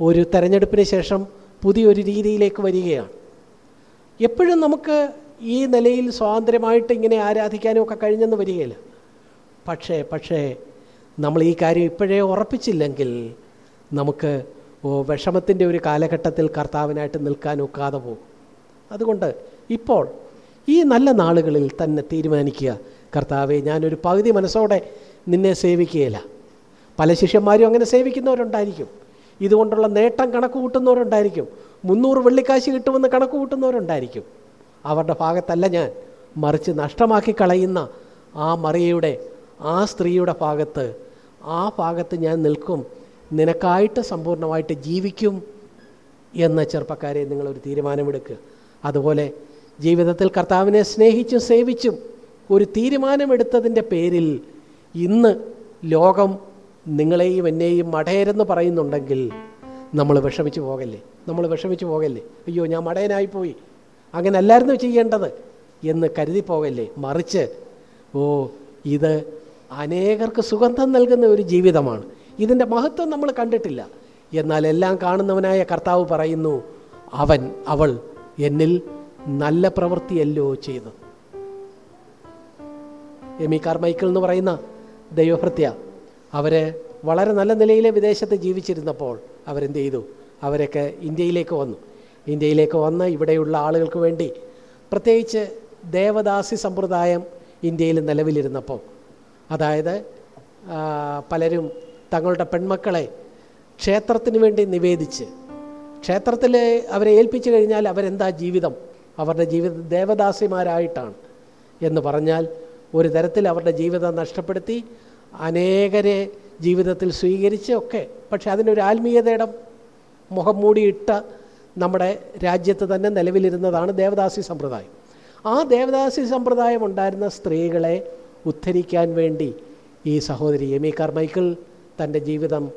ഒരു തെരഞ്ഞെടുപ്പിന് ശേഷം പുതിയൊരു രീതിയിലേക്ക് വരികയാണ്. എപ്പോഴും നമുക്ക് ഈ നിലയിൽ സ്വാതന്ത്ര്യമായിട്ട് ഇങ്ങനെ ആരാധിക്കാനും ഒക്കെ കഴിഞ്ഞെന്ന് വരികയില്ല. പക്ഷേ പക്ഷേ നമ്മൾ ഈ കാര്യം ഇപ്പോഴേ ഉറപ്പിച്ചില്ലെങ്കിൽ നമുക്ക് വിഷമത്തിന്റെ ഒരു കാലഘട്ടത്തിൽ കർത്താവിനായിട്ട് നിൽക്കാൻ ഒക്കാതെ പോകും. അതുകൊണ്ട് ഇപ്പോൾ ഈ നല്ല നാളുകളിൽ തന്നെ തീരുമാനിക്കുക. കർത്താവെ ഞാനൊരു പകുതി മനസ്സോടെ നിന്നെ സേവിക്കുകയില്ല. പല ശിഷ്യന്മാരും അങ്ങനെ സേവിക്കുന്നവരുണ്ടായിരിക്കും. ഇതുകൊണ്ടുള്ള നേട്ടം കണക്ക് കൂട്ടുന്നവരുണ്ടായിരിക്കും. മുന്നൂറ് വെള്ളിക്കാശ് കിട്ടുമെന്ന് കണക്ക് കൂട്ടുന്നവരുണ്ടായിരിക്കും. അവരുടെ ഭാഗത്തല്ല ഞാൻ. മറിച്ച് നഷ്ടമാക്കി കളയുന്ന ആ മറിയയുടെ ആ സ്ത്രീയുടെ ഭാഗത്ത് ആ ഭാഗത്ത് ഞാൻ നിൽക്കും. നിനക്കായിട്ട് സമ്പൂർണമായിട്ട് ജീവിക്കും എന്ന ചെറുപ്പക്കാരെ നിങ്ങളൊരു തീരുമാനമെടുക്കുക. അതുപോലെ ജീവിതത്തിൽ കർത്താവിനെ സ്നേഹിച്ചും സേവിച്ചും ഒരു തീരുമാനമെടുത്തതിന്റെ പേരിൽ ഇന്ന് ലോകം നിങ്ങളെയും എന്നെയും മടയരെന്ന് പറയുന്നുണ്ടെങ്കിൽ നമ്മൾ വിഷമിച്ച് പോകല്ലേ? നമ്മൾ വിഷമിച്ച് പോകല്ലേ? അയ്യോ ഞാൻ മടയനായിപ്പോയി അങ്ങനെ അല്ലായിരുന്നു ചെയ്യേണ്ടത് എന്ന് കരുതി പോകല്ലേ? മറിച്ച് ഓ ഇത് അനേകർക്ക് സുഗന്ധം നൽകുന്ന ഒരു ജീവിതമാണ്. ഇതിന്റെ മഹത്വം നമ്മൾ കണ്ടിട്ടില്ല. എന്നാൽ എല്ലാം കാണുന്നവനായ കർത്താവ് പറയുന്നു അവൻ അവൾ എന്നിൽ നല്ല പ്രവൃത്തിയല്ലോ ചെയ്തത്. എമി കാർമൈക്കിൾ എന്ന് പറയുന്ന ദൈവഭൃത്യ അവർ വളരെ നല്ല നിലയിൽ വിദേശത്ത് ജീവിച്ചിരുന്നപ്പോൾ അവരെന്ത് ചെയ്തു അവരൊക്കെ ഇന്ത്യയിലേക്ക് വന്നു. ഇന്ത്യയിലേക്ക് വന്ന് ഇവിടെയുള്ള ആളുകൾക്ക് വേണ്ടി പ്രത്യേകിച്ച് ദേവദാസി സമ്പ്രദായം ഇന്ത്യയിൽ നിലവിലിരുന്നപ്പോൾ. അതായത് പലരും തങ്ങളുടെ പെൺമക്കളെ ക്ഷേത്രത്തിന് വേണ്ടി നിവേദിച്ച് ക്ഷേത്രത്തിൽ അവരെ ഏൽപ്പിച്ചു കഴിഞ്ഞാൽ അവരെന്താ ജീവിതം? അവരുടെ ജീവിത ദേവദാസിമാരായിട്ടാണ് എന്ന് പറഞ്ഞാൽ ഒരു തരത്തിൽ അവരുടെ ജീവിതം നഷ്ടപ്പെടുത്തി അനേകരെ ജീവിതത്തിൽ സ്വീകരിച്ച് ഒക്കെ പക്ഷെ അതിനൊരു ആത്മീയതയുടെ മുഖം മൂടിയിട്ട നമ്മുടെ രാജ്യത്ത് തന്നെ നിലവിലിരുന്നതാണ് ദേവദാസി സമ്പ്രദായം. ആ ദേവദാസി സമ്പ്രദായം ഉണ്ടായിരുന്ന സ്ത്രീകളെ ഉദ്ധരിക്കാൻ വേണ്ടി ഈ സഹോദരി എമി കാർമൈക്കിൾ തന്റെ ജീവിതം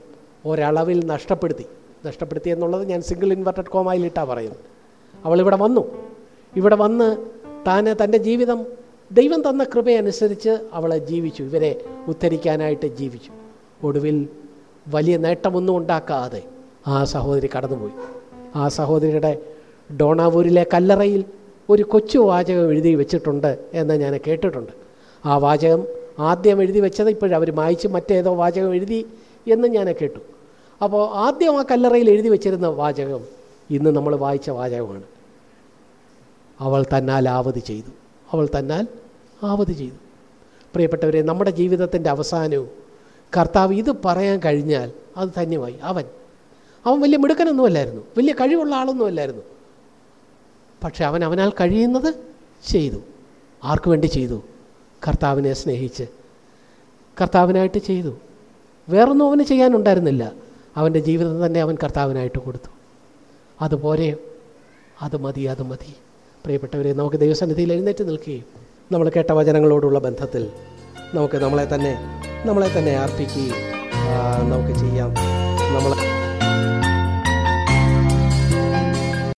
ഒരളവിൽ നഷ്ടപ്പെടുത്തി. നഷ്ടപ്പെടുത്തി എന്നുള്ളത് ഞാൻ സിംഗിൾ ഇൻവെർട്ടഡ് കോമായിലിട്ടാണ് പറയുന്നത്. അവളിവിടെ വന്നു. ഇവിടെ വന്ന് താൻ തന്റെ ജീവിതം ദൈവം തന്ന കൃപയനുസരിച്ച് അവളെ ജീവിച്ചു. ഇവരെ ഉദ്ധരിക്കാനായിട്ട് ജീവിച്ചു. ഒടുവിൽ വലിയ നേട്ടമൊന്നും ഉണ്ടാക്കാതെ ആ സഹോദരി കടന്നുപോയി. ആ സഹോദരിയുടെ ഡോണാവൂരിലെ കല്ലറയിൽ ഒരു കൊച്ചു വാചകം എഴുതി വെച്ചിട്ടുണ്ട് എന്ന് ഞാൻ കേട്ടിട്ടുണ്ട്. ആ വാചകം ആദ്യം എഴുതി വെച്ചത് ഇപ്പോഴവർ മായിച്ച് മറ്റേതോ വാചകം എഴുതി എന്ന് ഞാൻ കേട്ടു. അപ്പോൾ ആദ്യം ആ കല്ലറയിൽ എഴുതി വെച്ചിരുന്ന വാചകം ഇന്ന് നമ്മൾ വായിച്ച വാചകമാണ്. അവൾ തന്നാൽ ആവതി ചെയ്തു. അവൾ തന്നാൽ ആവതി ചെയ്തു. പ്രിയപ്പെട്ടവരെ നമ്മുടെ ജീവിതത്തിന്റെ അവസാനവും കർത്താവ് ഇത് പറയാൻ കഴിഞ്ഞാൽ അത് ധന്യമായി. അവൻ അവൻ വലിയ മിടുക്കനൊന്നുമല്ലായിരുന്നു. വലിയ കഴിവുള്ള ആളൊന്നുമല്ലായിരുന്നു. പക്ഷെ അവൻ അവനാൽ കഴിയുന്നത് ചെയ്തു. ആർക്കു വേണ്ടി ചെയ്തു? കർത്താവിനെ സ്നേഹിച്ച്. കർത്താവിനായിട്ട് ചെയ്തു. വേറൊന്നും അവന് ചെയ്യാനുണ്ടായിരുന്നില്ല. അവന്റെ ജീവിതം തന്നെ അവൻ കർത്താവിനായിട്ട് കൊടുത്തു. അതുപോലെ അത് മതി അത് മതി. പ്രിയപ്പെട്ടവരെ നമുക്ക് ദൈവസന്നിധിയിൽ എഴുന്നേറ്റ് നിൽക്കുകയും നമ്മൾ കേട്ട വചനങ്ങളോടുള്ള ബന്ധത്തിൽ നമുക്ക് നമ്മളെ തന്നെ നമ്മളെ തന്നെ അർപ്പിക്കുകയും നമുക്ക് ചെയ്യാം. നമ്മളെ